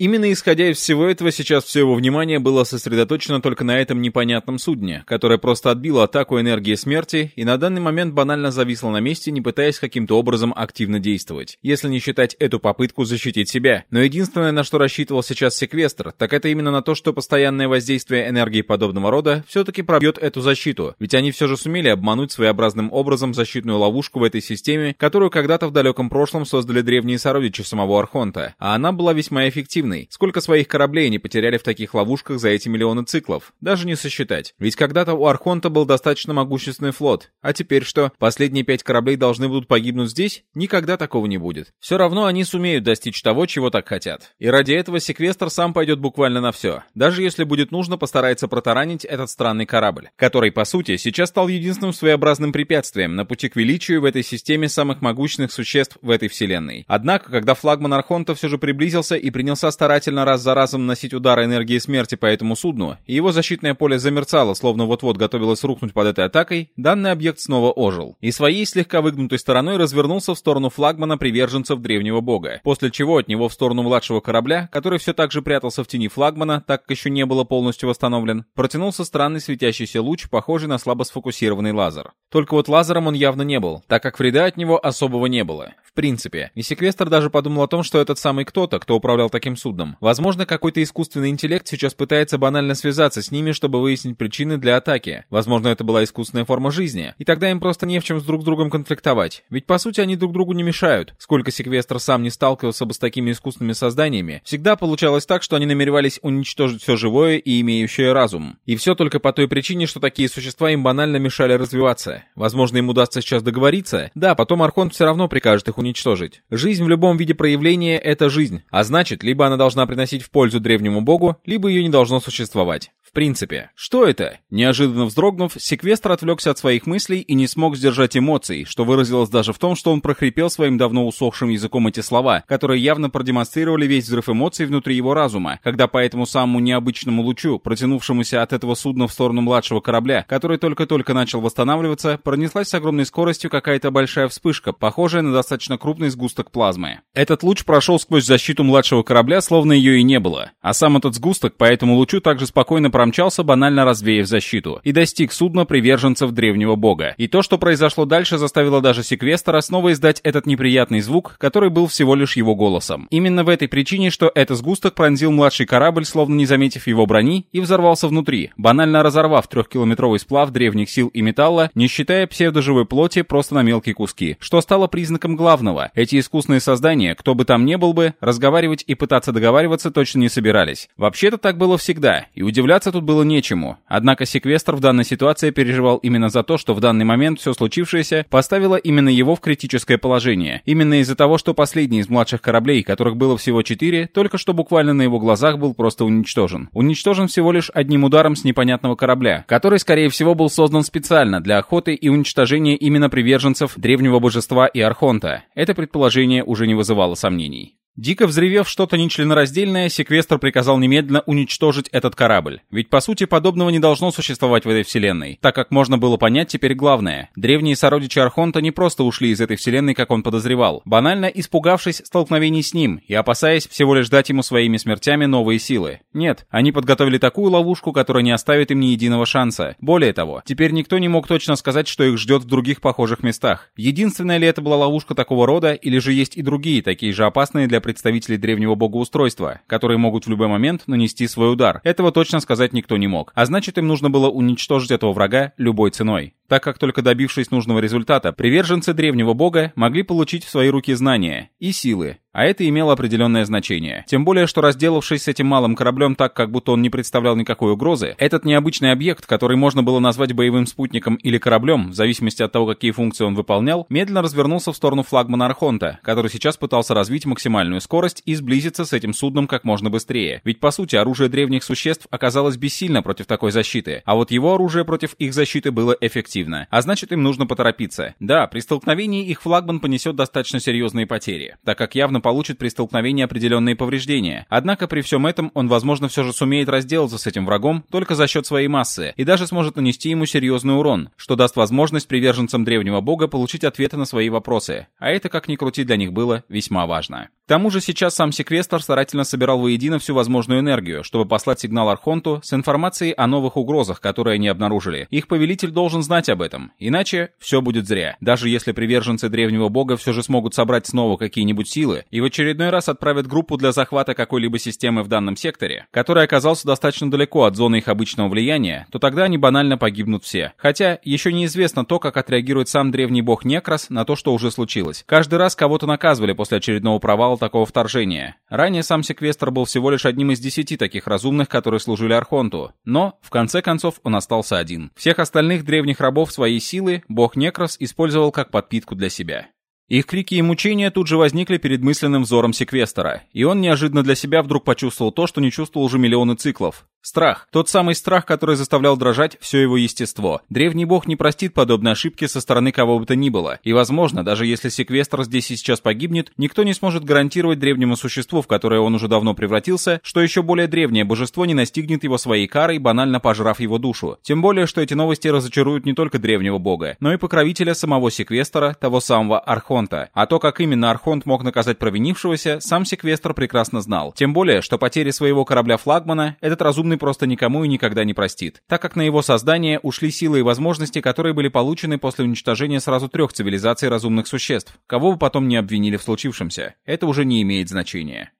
Именно исходя из всего этого, сейчас все его внимание было сосредоточено только на этом непонятном судне, которое просто отбило атаку энергии смерти и на данный момент банально зависло на месте, не пытаясь каким-то образом активно действовать, если не считать эту попытку защитить себя. Но единственное, на что рассчитывал сейчас секвестр, так это именно на то, что постоянное воздействие энергии подобного рода все-таки пробьет эту защиту, ведь они все же сумели обмануть своеобразным образом защитную ловушку в этой системе, которую когда-то в далеком прошлом создали древние сородичи самого Архонта, а она была весьма эффективна эффективной. Сколько своих кораблей они потеряли в таких ловушках за эти миллионы циклов? Даже не сосчитать. Ведь когда-то у Архонта был достаточно могущественный флот. А теперь что? Последние пять кораблей должны будут погибнуть здесь? Никогда такого не будет. Все равно они сумеют достичь того, чего так хотят. И ради этого секвестр сам пойдет буквально на все. Даже если будет нужно, постарается протаранить этот странный корабль, который, по сути, сейчас стал единственным своеобразным препятствием на пути к величию в этой системе самых могущественных существ в этой вселенной. Однако, когда флагман Архонта все же приблизился и принялся старательно раз за разом носить удары энергии смерти по этому судну, и его защитное поле замерцало, словно вот-вот готовилось рухнуть под этой атакой, данный объект снова ожил, и своей слегка выгнутой стороной развернулся в сторону флагмана приверженцев древнего бога, после чего от него в сторону младшего корабля, который все так же прятался в тени флагмана, так как еще не было полностью восстановлен, протянулся странный светящийся луч, похожий на слабо сфокусированный лазер. Только вот лазером он явно не был, так как вреда от него особого не было. В принципе, и секвестр даже подумал о том, что этот самый кто-то, кто управлял таким судном, судном. Возможно, какой-то искусственный интеллект сейчас пытается банально связаться с ними, чтобы выяснить причины для атаки. Возможно, это была искусственная форма жизни. И тогда им просто не в чем с друг другом конфликтовать. Ведь по сути они друг другу не мешают. Сколько секвестр сам не сталкивался бы с такими искусственными созданиями, всегда получалось так, что они намеревались уничтожить все живое и имеющее разум. И все только по той причине, что такие существа им банально мешали развиваться. Возможно, им удастся сейчас договориться. Да, потом Архонт все равно прикажет их уничтожить. Жизнь в любом виде проявления — это жизнь. А значит, либо она должна приносить в пользу древнему богу, либо ее не должно существовать. В принципе, что это? Неожиданно вздрогнув, секвестр отвлекся от своих мыслей и не смог сдержать эмоций, что выразилось даже в том, что он прохрипел своим давно усохшим языком эти слова, которые явно продемонстрировали весь взрыв эмоций внутри его разума, когда по этому самому необычному лучу, протянувшемуся от этого судна в сторону младшего корабля, который только-только начал восстанавливаться, пронеслась с огромной скоростью какая-то большая вспышка, похожая на достаточно крупный сгусток плазмы. Этот луч прошел сквозь защиту младшего корабля, словно ее и не было. А сам этот сгусток по этому лучу также спокойно промчался, банально развеяв защиту, и достиг судна приверженцев древнего бога. И то, что произошло дальше, заставило даже секвестора снова издать этот неприятный звук, который был всего лишь его голосом. Именно в этой причине, что этот сгусток пронзил младший корабль, словно не заметив его брони, и взорвался внутри, банально разорвав трехкилометровый сплав древних сил и металла, не считая псевдоживой плоти просто на мелкие куски, что стало признаком главного. Эти искусные создания, кто бы там ни был бы, разговаривать и пытаться общаться, договариваться точно не собирались. Вообще-то так было всегда, и удивляться тут было нечему. Однако секвестр в данной ситуации переживал именно за то, что в данный момент все случившееся поставило именно его в критическое положение. Именно из-за того, что последний из младших кораблей, которых было всего четыре, только что буквально на его глазах был просто уничтожен. Уничтожен всего лишь одним ударом с непонятного корабля, который, скорее всего, был создан специально для охоты и уничтожения именно приверженцев древнего божества и архонта. Это предположение уже не вызывало сомнений. Дико взревев что-то нечленораздельное, секвестр приказал немедленно уничтожить этот корабль. Ведь по сути подобного не должно существовать в этой вселенной, так как можно было понять теперь главное. Древние сородичи Архонта не просто ушли из этой вселенной, как он подозревал, банально испугавшись столкновений с ним и опасаясь всего лишь дать ему своими смертями новые силы. Нет, они подготовили такую ловушку, которая не оставит им ни единого шанса. Более того, теперь никто не мог точно сказать, что их ждет в других похожих местах. Единственная ли это была ловушка такого рода, или же есть и другие, такие же опасные для представители древнего богоустройства, которые могут в любой момент нанести свой удар. Этого точно сказать никто не мог. А значит, им нужно было уничтожить этого врага любой ценой так как только добившись нужного результата, приверженцы древнего бога могли получить в свои руки знания и силы, а это имело определенное значение. Тем более, что разделавшись с этим малым кораблем так, как будто он не представлял никакой угрозы, этот необычный объект, который можно было назвать боевым спутником или кораблем, в зависимости от того, какие функции он выполнял, медленно развернулся в сторону флагмана Архонта, который сейчас пытался развить максимальную скорость и сблизиться с этим судном как можно быстрее. Ведь, по сути, оружие древних существ оказалось бессильно против такой защиты, а вот его оружие против их защиты было эффективным эффективно, а значит им нужно поторопиться. Да, при столкновении их флагман понесет достаточно серьезные потери, так как явно получит при столкновении определенные повреждения. Однако при всем этом он, возможно, все же сумеет разделаться с этим врагом только за счет своей массы и даже сможет нанести ему серьезный урон, что даст возможность приверженцам древнего бога получить ответы на свои вопросы, а это, как ни крути, для них было весьма важно. К тому же сейчас сам секвестр старательно собирал воедино всю возможную энергию, чтобы послать сигнал Архонту с информацией о новых угрозах, которые они обнаружили. Их повелитель должен знать об этом, иначе все будет зря. Даже если приверженцы древнего бога все же смогут собрать снова какие-нибудь силы и в очередной раз отправят группу для захвата какой-либо системы в данном секторе, который оказался достаточно далеко от зоны их обычного влияния, то тогда они банально погибнут все. Хотя еще неизвестно то, как отреагирует сам древний бог Некрас на то, что уже случилось. Каждый раз кого-то наказывали после очередного провала такого вторжения. Ранее сам секвестр был всего лишь одним из десяти таких разумных, которые служили Архонту, но в конце концов он остался один. Всех остальных древних рабов рабов своей силы, бог Некрос использовал как подпитку для себя. Их крики и мучения тут же возникли перед мысленным взором секвестора, и он неожиданно для себя вдруг почувствовал то, что не чувствовал уже миллионы циклов. Страх. Тот самый страх, который заставлял дрожать все его естество. Древний бог не простит подобной ошибки со стороны кого бы то ни было. И, возможно, даже если секвестр здесь и сейчас погибнет, никто не сможет гарантировать древнему существу, в которое он уже давно превратился, что еще более древнее божество не настигнет его своей карой, банально пожрав его душу. Тем более, что эти новости разочаруют не только древнего бога, но и покровителя самого секвестра, того самого Архонта. А то, как именно Архонт мог наказать провинившегося, сам секвестр прекрасно знал. Тем более, что потери своего корабля-флагмана этот разумный подобный просто никому и никогда не простит, так как на его создание ушли силы и возможности, которые были получены после уничтожения сразу трех цивилизаций разумных существ, кого бы потом не обвинили в случившемся. Это уже не имеет значения.